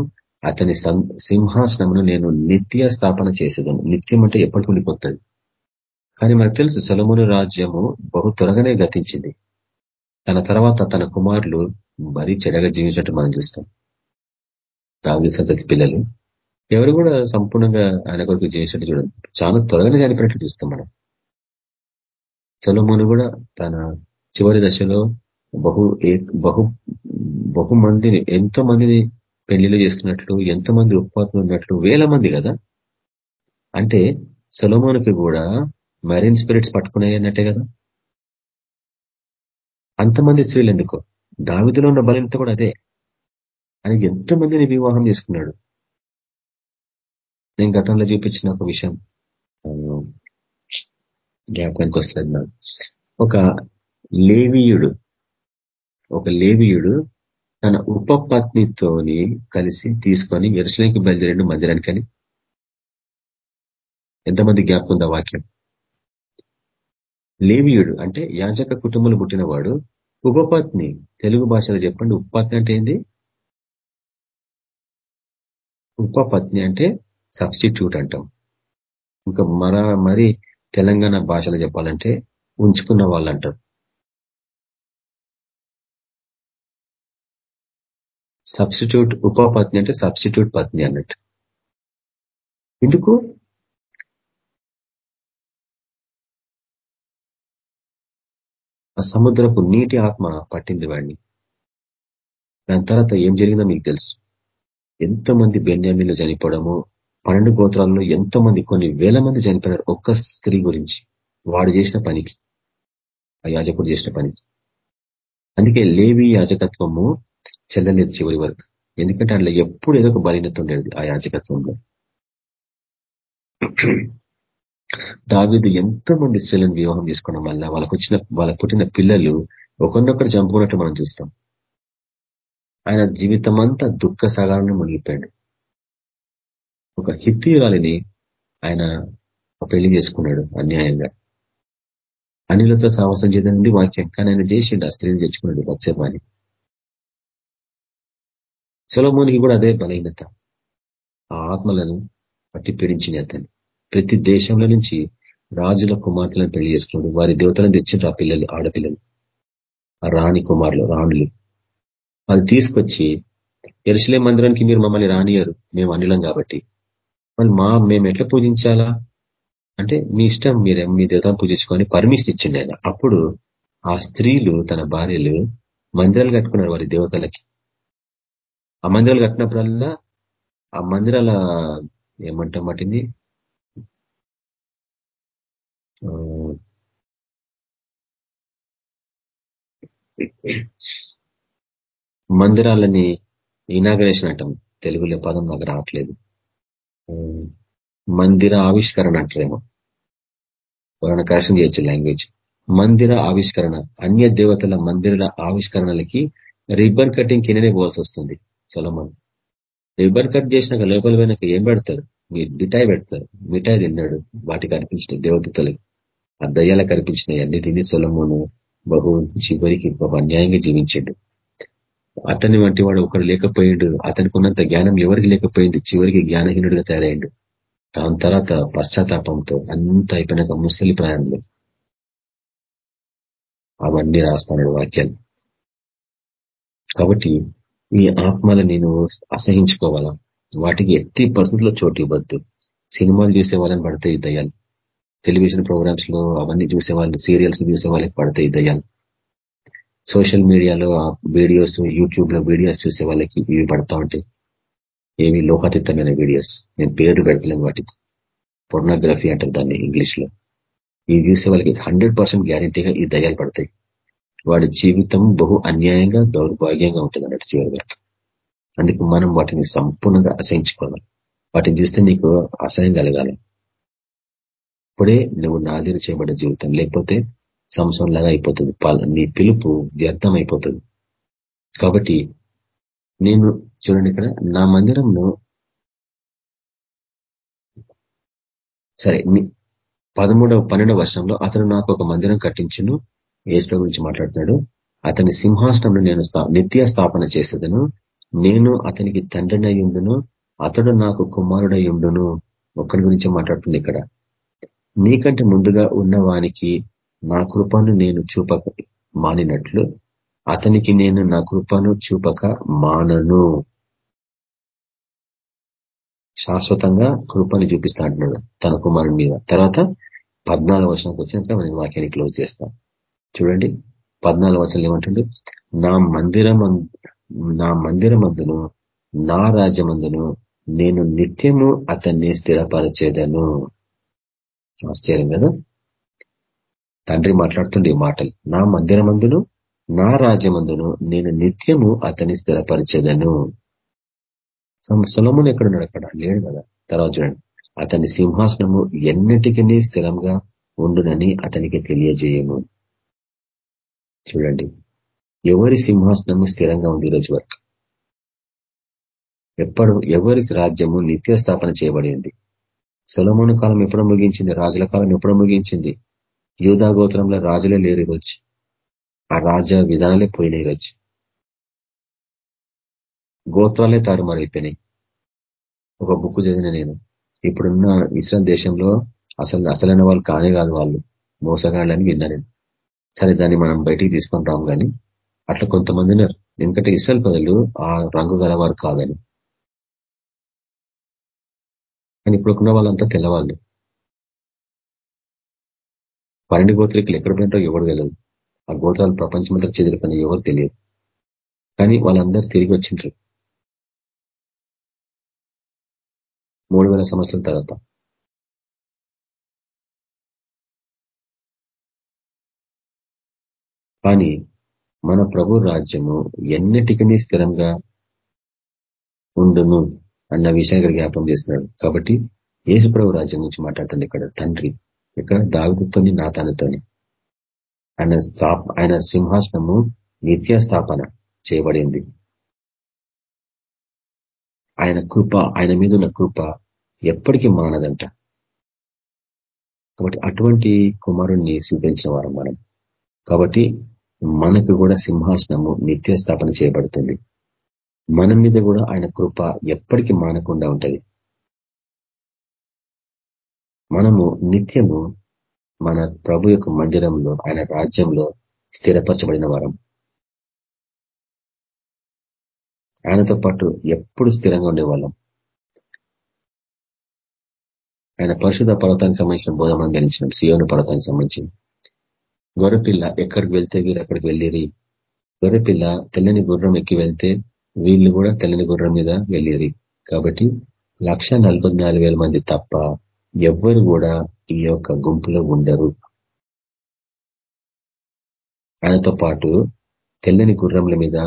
అతని సింహాసనమును నేను నిత్య స్థాపన చేసేదాను. నిత్యం అంటే ఎప్పటికి ఉండిపోతుంది. కానీ మనకు తెలుసు సొలమును రాజ్యము బహు త్వరగానే గతించింది. తన తర్వాత తన కుమారులు మరీ చెడగా జీవించట్టు మనం చూస్తాం. దావి సంతతి పిల్లలు. ఎవరు కూడా సంపూర్ణంగా ఆయన కొరకు జీవించట్టు చూడండి చాలా త్వరగానే చనిపోయినట్టు చూస్తాం మనం. సొలమును కూడా తన చివరి దశలో బహు బహు బహు మందిని ఎంతో మందిని పెళ్ళిళ్ళు చేసుకున్నట్లు ఎంతమంది ఉపపాతులు ఉన్నట్లు వేల మంది కదా? అంటే సొలమోనికి కూడా మెరైన్ స్పిరిట్స్ పట్టుకున్నాయి అన్నట్టే కదా? అంతమంది స్త్రీలు ఎందుకో? దావిదిలో ఉన్న బలంతో కూడా అదే. ఆయన ఎంతమందిని వివాహం చేసుకున్నాడు? నేను గతంలో చూపించిన ఒక విషయం. జ్ఞాపకానికి వస్తుంది నాకు. ఒక లేవీయుడు ఒక లేవీయుడు తన ఉపపత్నితోని కలిసి తీసుకొని ఎరుసలేకి బయలుదేరిండు మందిరానికని. ఎంతమంది జ్ఞాపకం ఉందా వాక్యం? లేవియుడు అంటే యాజక కుటుంబంలో పుట్టినవాడు ఉపపత్ని తెలుగు భాషలో చెప్పండి. ఉపపత్ని అంటే ఏంది? ఉపపత్ని అంటే సబ్స్టిట్యూట్ అంటాం. ఇంకా మర మరి తెలంగాణ భాషలో చెప్పాలంటే ఉంచుకున్న వాళ్ళు అంటారు సబ్స్టిట్యూట్ ఉపపత్ని అంటే సబ్స్టిట్యూట్ పత్ని అన్నట్టు. ఎందుకు ఆ సముద్రపు నీటి ఆత్మ పట్టింది వాడిని. దాని తర్వాత ఏం జరిగిందో మీకు తెలుసు. ఎంతమంది బెన్యామీలు చనిపోవడము పన్నెండు గోత్రాల్లో ఎంతమంది కొన్ని వేల మంది చనిపోయినారు ఒక్క స్త్రీ గురించి. వాడు చేసిన పనికి. ఆ యాజకుడు చేసిన పనికి. అందుకే లేవి యాజకత్వము చెల్లలేదు చివరి వరకు. ఎందుకంటే అందులో ఎప్పుడు ఏదో ఒక బలీనత ఉండేది ఆ యాజకత్వంలో. దావిదు ఎంతో మంది స్త్రీలను వివాహం చేసుకోవడం వల్ల వాళ్ళకు వచ్చిన వాళ్ళకు పుట్టిన పిల్లలు ఒకరినొకరు చంపుకున్నట్లు మనం చూస్తాం. ఆయన జీవితం అంతా దుఃఖ సాగాలను మునిగిపోయాడు. ఒక హిత్తియురాలిని ఆయన పెళ్ళి చేసుకున్నాడు అన్యాయంగా. అనిలతో సాహసం చేయడానికి వాక్యం. కానీ ఆయన చేసిండు ఆ స్త్రీని తెచ్చుకున్నాడు వత్సేపాని సొలమోనికి కూడా అదే బలహీనత. ఆ ఆత్మలను పట్టి పీడించిన అతను. ప్రతి దేశంలో నుంచి రాజుల కుమార్తెలను పెళ్ళి చేసుకున్నాడు. వారి దేవతలను తెచ్చిండ్రు ఆ పిల్లలు ఆడపిల్లలు. ఆ రాణి కుమారులు రాణులు. అది తీసుకొచ్చి ఎరుసలే మందిరానికి మీరు మమ్మల్ని రానియరు మేము అనిలం కాబట్టి. మళ్ళీ మా మేము ఎట్లా పూజించాలా? అంటే మీ ఇష్టం మీరు మీ దేవతను పూజించుకొని పర్మిషన్ ఇచ్చింది ఆయన. అప్పుడు ఆ స్త్రీలు తన భార్యలు మందిరాలు కట్టుకున్నారు వారి దేవతలకి. ఆ మందిరాలు కట్టినప్పుడల్లా ఆ మందిరాల ఏమంటాం వాటిని? మందిరాలని ఇనాగరేషన్ అంటాం తెలుగులో పదం నాకు రావట్లేదు. మందిర ఆవిష్కరణ అంటారేమో. ఎవరైనా కరెక్షన్ చేయొచ్చు లాంగ్వేజ్. మందిర ఆవిష్కరణ. అన్య దేవతల మందిర ఆవిష్కరణలకి రిబ్బన్ కటింగ్ కిందనే పోవాల్సి వస్తుంది. సొలమన్. రిబ్బర్ కట్ చేసినాక లోపల పోయినాక ఏం పెడతారు? మిఠాయి పెడతారు. మిఠాయి తిన్నాడు. వాటికి అనిపించిన దేవతలకి ఆ దయ్యాలకు అనిపించినాయి అన్ని తిని సొలమును బహు చివరికి బహు అన్యాయంగా జీవించాడు. అతని వంటి వాడు ఒకడు లేకపోయాడు. అతనికి ఉన్నంత జ్ఞానం ఎవరికి లేకపోయింది? చివరికి జ్ఞానహీనుడిగా తయారైండు. దాని తర్వాత పశ్చాత్తాపంతో అంత అయిపోయినాక ముసలి ప్రాయంలో అవన్నీ రాస్తాడు వాక్యాలు. కాబట్టి ఈ ఆత్మల నేను అసహించుకోవాలా? వాటికి ఎట్టి పరిస్థితుల్లో చోటు ఇవ్వద్దు. సినిమాలు చూసే వాళ్ళని పడతాయి దయ్యాలు. టెలివిజన్ ప్రోగ్రామ్స్లో అవన్నీ చూసే వాళ్ళు సీరియల్స్ చూసే వాళ్ళకి పడతాయి దయ్యాలు. సోషల్ మీడియాలో వీడియోస్ యూట్యూబ్లో వీడియోస్ చూసే వాళ్ళకి ఇవి పడతా ఉంటాయి. ఏవి లోకాతీతమైన వీడియోస్. నేను పేరు పెడతలేను వాటికి. పొర్నోగ్రఫీ అంటారు దాన్ని ఇంగ్లీష్లో ఇవి చూసే వాళ్ళకి హండ్రెడ్ పర్సెంట్ గ్యారంటీగా ఈ దయ్యాలు పడతాయి. వాడి జీవితం బహు అన్యాయంగా దౌర్భాగ్యంగా ఉంటుంది అన్నట్టు చివరి వరకు అందుకు మనం వాటిని సంపూర్ణంగా అసహించుకోవాలి. వాటిని చూస్తే నీకు అసహ్యం కలగాలి. ఇప్పుడే నువ్వు నాజీరు చేయబడిన జీవితం. లేకపోతే సంవత్సరం లాగా అయిపోతుంది నీ పిలుపు వ్యర్థం అయిపోతుంది కాబట్టి నేను చూడండి ఇక్కడ నా మందిరంను సరే పదమూడవ పన్నెండవ వర్షంలో అతను నాకు ఒక మందిరం కట్టించును. ఏసుల గురించి మాట్లాడుతున్నాడు. అతని సింహాసనంలో నేను నిత్య స్థాపన చేసేదను. నేను అతనికి తండ్రినై ఉండును. అతడు నాకు కుమారుడై ఉండును. ఒక్కడి గురించి మాట్లాడుతుంది ఇక్కడ. నీకంటే ముందుగా ఉన్నవానికి నా కృపను నేను చూపక మానినట్లు అతనికి నేను నా కృపను చూపక మానను. శాశ్వతంగా కృపని చూపిస్తా అంటున్నాడు తన కుమారుని మీద. తర్వాత పద్నాలుగు వర్షానికి వచ్చినాక నేను వాక్యాన్ని క్లోజ్ చేస్తాం. చూడండి పద్నాలుగు వచనం ఏమంటుండే నా మందిరం నా మందిరమందును నా రాజ్యమందును నేను నిత్యము అతన్ని స్థిరపరచేదను. ఆశ్చర్యం కదా? తండ్రి మాట్లాడుతుండే మాటలు. నా మందిరమందును నా రాజ్యమందును నేను నిత్యము అతన్ని స్థిరపరిచేదను. సులమును ఎక్కడున్నాడు అక్కడ? లేడు కదా. తర్వాత చూడండి. అతని సింహాసనము ఎన్నిటికీ స్థిరంగా ఉండునని అతనికి తెలియజేయము. చూడండి. ఎవరి సింహాసనము స్థిరంగా ఉంది ఈరోజు వరకు? ఎప్పుడు ఎవరి రాజ్యము నిత్య స్థాపన చేయబడింది? సొలమోను కాలం ఎప్పుడు ముగించింది? రాజుల కాలం ఎప్పుడు ముగించింది? యూదా గోత్రంలో రాజులే లేరు ఈరోజు ఆ రాజ విధానాలే పోయినాయి ఈరోజు గోత్రాలే తారుమారైపోయినాయి. ఒక బుక్ చదివిన నేను. ఇప్పుడున్న ఇస్రాయల్ దేశంలో అసలు అసలైన వాళ్ళు కానే కాదు వాళ్ళు. మోసగాళ్ళని విన్నా నేను. సరే దాన్ని మనం బయటికి తీసుకొని రాము కానీ అట్లా కొంతమంది ఉన్నారు. ఎందుకంటే ఇసల్ ప్రజలు ఆ రంగు గలవారు కాదని. కానీ ఇప్పుడున్న వాళ్ళంతా తెల్లవాళ్ళు. పన్నెండు గోత్రికలు ఎక్కడ పోయినారో ఎవరు తెలియదు ఆ గోత్రాలు ప్రపంచమంతా చెదిరిపోయిన ఎవరు తెలియదు. కానీ వాళ్ళందరూ తిరిగి వచ్చిండ్రు. మూడు వేల సంవత్సరాల తర్వాత. కానీ మన ప్రభు రాజ్యము ఎన్నిటికీ స్థిరంగా ఉండును అన్న విషయాన్ని ఇక్కడ జ్ఞాపం చేస్తున్నాడు. కాబట్టి ప్రభు రాజ్యం నుంచి మాట్లాడుతుంది ఇక్కడ తండ్రి ఇక్కడ దావితతోని నాతానతోని. ఆయన ఆయన సింహాసనము నిత్య స్థాపన చేయబడింది. ఆయన కృప ఆయన మీద ఉన్న కృప ఎప్పటికీ మానదంట. కాబట్టి అటువంటి కుమారుణ్ణి స్వీకరించిన వారం మనం. కాబట్టి మనకు కూడా సింహాసనము నిత్య స్థాపన చేయబడుతుంది. మన మీద కూడా ఆయన కృప ఎప్పటికీ మానకుండా ఉంటుంది. మనము నిత్యము మన ప్రభు యొక్క మందిరంలో ఆయన రాజ్యంలో స్థిరపరచబడిన వారం. ఆయనతో పాటు ఎప్పుడు స్థిరంగా ఉండేవాళ్ళం. ఆయన పరిశుధ పర్వతానికి సంబంధించిన బోధమని ధరించినాం సియోను పర్వతానికి సంబంధించి గొర్రెపిల్ల ఎక్కడికి వెళ్తే వీరు అక్కడికి వెళ్ళిరి. గొర్రెపిల్ల తెల్లని గుర్రం ఎక్కి వెళ్తే వీళ్ళు కూడా తెల్లని గుర్రం మీద వెళ్ళిరి. కాబట్టి లక్ష మంది తప్ప ఎవ్వరు కూడా ఈ యొక్క గుంపులో ఉండరు. ఆయనతో పాటు తెల్లని గుర్రముల మీద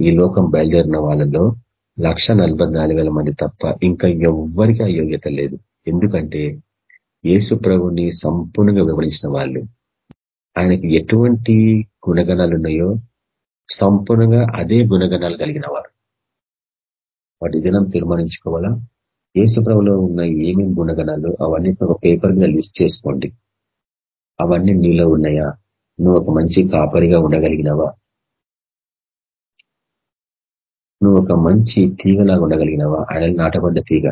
ఈ లోకం బయలుదేరిన వాళ్ళలో లక్ష మంది తప్ప ఇంకా ఎవ్వరికి అయోగ్యత లేదు. ఎందుకంటే యేసు ప్రభుని సంపూర్ణంగా వివరించిన వాళ్ళు ఆయనకి ఎటువంటి గుణగణాలు ఉన్నాయో సంపూర్ణంగా అదే గుణగణాలు కలిగిన వారు. వాటి దినం తీర్మానించుకోవాలా? ఏసుప్రభులో ఉన్న ఏమేమి గుణగణాలు? అవన్నీ ఒక పేపర్ మీద లిస్ట్ చేసుకోండి. అవన్నీ నీలో ఉన్నాయా? నువ్వు ఒక మంచి కాపరిగా ఉండగలిగినవా? నువ్వు ఒక మంచి తీగలాగా ఉండగలిగినవా? ఆయన నాటబడ్డ తీగ.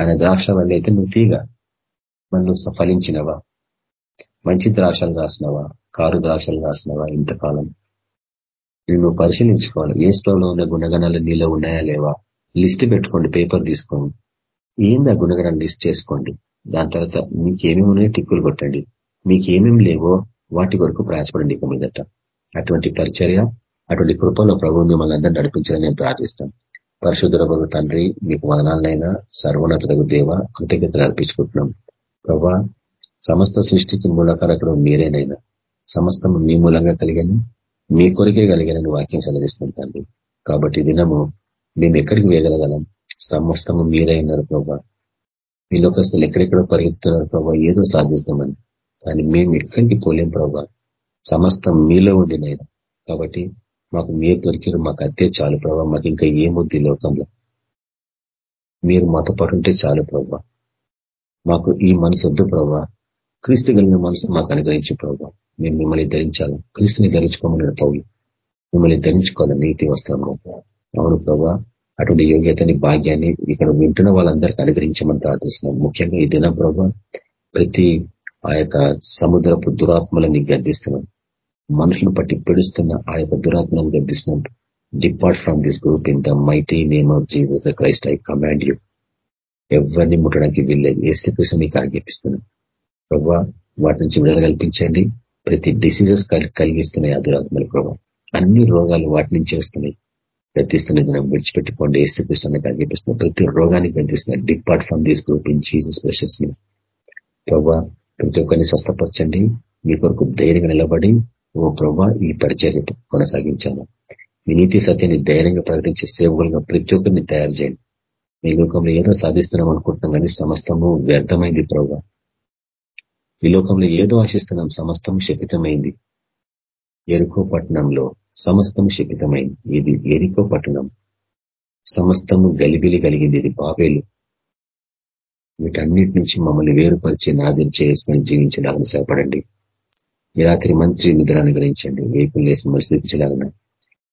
ఆయన ద్రాక్ష వల్ల అయితే నువ్వు తీగ. మరి నువ్వు ఫలించినవా? మంచి ద్రాక్షలు రాసినవా? కారు ద్రాక్షలు రాసినవా ఇంతకాలం? నువ్వు పరిశీలించుకోవాలి. ఏ స్టోవ్లో ఉన్న గుణగణాలు నీలో ఉన్నాయా లేవా? లిస్ట్ పెట్టుకోండి పేపర్ తీసుకోండి. ఏంది ఆ గుణగణాలు లిస్ట్ చేసుకోండి? దాని తర్వాత మీకు ఏమేమి ఉన్నాయో టిక్కులు కొట్టండి. మీకు ఏమేమి లేవో వాటి కొరకు ప్రయాసపడండి ఇక మీదట. అటువంటి పరిచర్య అటువంటి కృపలో ప్రభు మిమ్మల్ని అందరూ నడిపించాలని నేను ప్రార్థిస్తాను పరిశుద్ధుల తండ్రి మీకు వదనాలనైనా సర్వోన్నతులకు దేవ కృతజ్ఞతలు అర్పించుకుంటున్నాం. ప్రభా సమస్త సృష్టికి మూలకారకుడు మీరేనైనా సమస్తం మీ మూలంగా కలిగాను మీ కొరికే కలిగానని వాక్యం సెలవిస్తుంది తండ్రి. కాబట్టి దినము మేము ఎక్కడికి వేయగలగలం? సమస్తము మీరైనారు ప్రభా. ఈ లోకస్తులు ఎక్కడెక్కడో పరిగెత్తుతున్నారు ప్రభా ఏదో సాధిస్తామని. కానీ మేము ఎక్కడికి పోలేం ప్రభా. సమస్తం మీలో ఉంది నేను కాబట్టి మాకు మీరు దొరికిరు మాకు అత్తే చాలు ప్రభా. మాకు ఇంకా ఏముంది లోకంలో? మీరు మాతో పాటు ఉంటే చాలు ప్రభా. మాకు ఈ మనసు వద్దు ప్రభా. క్రీస్తు కలిగిన మనసు మాకు అనుగ్రహించి ప్రభావం మేము మిమ్మల్ని ధరించాలి. క్రీస్తుని ధరించుకోమని పౌలు. మిమ్మల్ని ధరించుకోవాలి నీతి వస్త్రం అవును ప్రభా అటువంటి యోగ్యతని భాగ్యాన్ని ఇక్కడ వింటున్న వాళ్ళందరికీ అనుగ్రహించమని ప్రార్థిస్తున్నాం. ముఖ్యంగా ఈ దిన ప్రభా ప్రతి ఆ యొక్క సముద్రపు దురాత్మలని గర్దిస్తున్నాం మనుషులు పట్టి పిడుస్తున్న ఆ యొక్క దురాత్మను గర్దిస్తున్నాం depart from this group in the mighty name of Jesus the Christ I command you ఎవరిని ముట్టడానికి వీల్లేదు. ఏ స్థితి మీకు ఆజ్ఞాపిస్తున్నాం. ప్రభా వాటి నుంచి విడుదల కల్పించండి. ప్రతి డిసీజెస్ కలిగిస్తున్నాయి ఆ దురాత్మలు ప్రభావ అన్ని రోగాలు వాటి నుంచి వస్తున్నాయి. గతిస్తున్న జనం విడిచిపెట్టుకోండి. ఏ స్థితి ప్రతి రోగానికి గతిస్తున్నాయి depart from this group in Jesus precious ప్రభా ప్రతి ఒక్కరిని స్వస్థపరచండి. మీ కొరకు ధైర్యంగా నిలబడి ఓ ప్రభా ఈ పరిచర్య కొనసాగించాము. మీ నీతి సత్యాన్ని ధైర్యంగా ప్రకటించే సేవకులుగా ప్రతి ఒక్కరిని తయారు చేయండి. మీ లోకంలో ఏదో సాధిస్తున్నాం అనుకుంటున్నాం కానీ సమస్తము వ్యర్థమైంది ప్రభావ ఈ లోకంలో ఏదో ఆశిస్తున్నాం. సమస్తం శపితమైంది. ఎరుకో పట్టణంలో సమస్తం శపితమైంది. ఇది ఎరికో పట్టణం. సమస్తము గలిబిలి కలిగింది. ఇది బాబేలు వీటన్నిటి నుంచి మమ్మల్ని వేరుపరిచి నాదిరి చేసుకొని జీవించడానికి సహాయపడండి. ఈ రాత్రి మంత్రి నిద్ర అనుగ్రహించండి వేపులు లేసి మనిషి చూపించలాగిన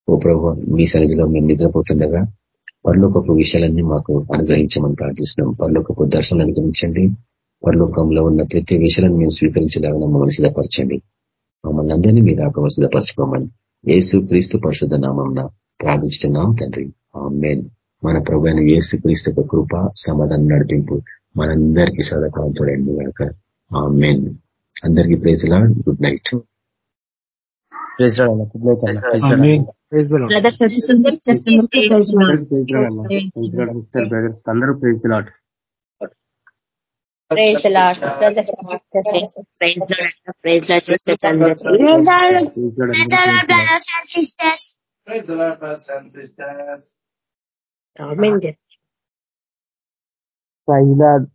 ఓ ప్రభు మీ సన్నిధిలో మేము నిద్రపోతుండగా పర్లోకపు విషయాలన్నీ మాకు అనుగ్రహించమని ప్రార్థిస్తున్నాం. పర్లోకపు దర్శనం అనుగ్రహించండి పరలోకంలో ఉన్న ప్రతి విషయాలను మేము స్వీకరించలాగా మమ్మల్ని సిద్ధపరచండి మమ్మల్ని అందరినీ మీరు ఆపవ సిద్ధపరచుకోమని ఏసు క్రీస్తు పరిశుద్ధ నామం ప్రార్థించుతున్నాం తండ్రి. మేన్ మన ప్రభు అయిన ఏసు క్రీస్తు కృప సమాధానం నడిపింపు మనందరికీ సదాకాలం చూడండి కనుక ఆ మెయిన్ అందరికీ ప్రేజ్లా గుడ్ నైట్. అందరూ praise Lord praise Lord praise Lord praise Lord sisters praise Lord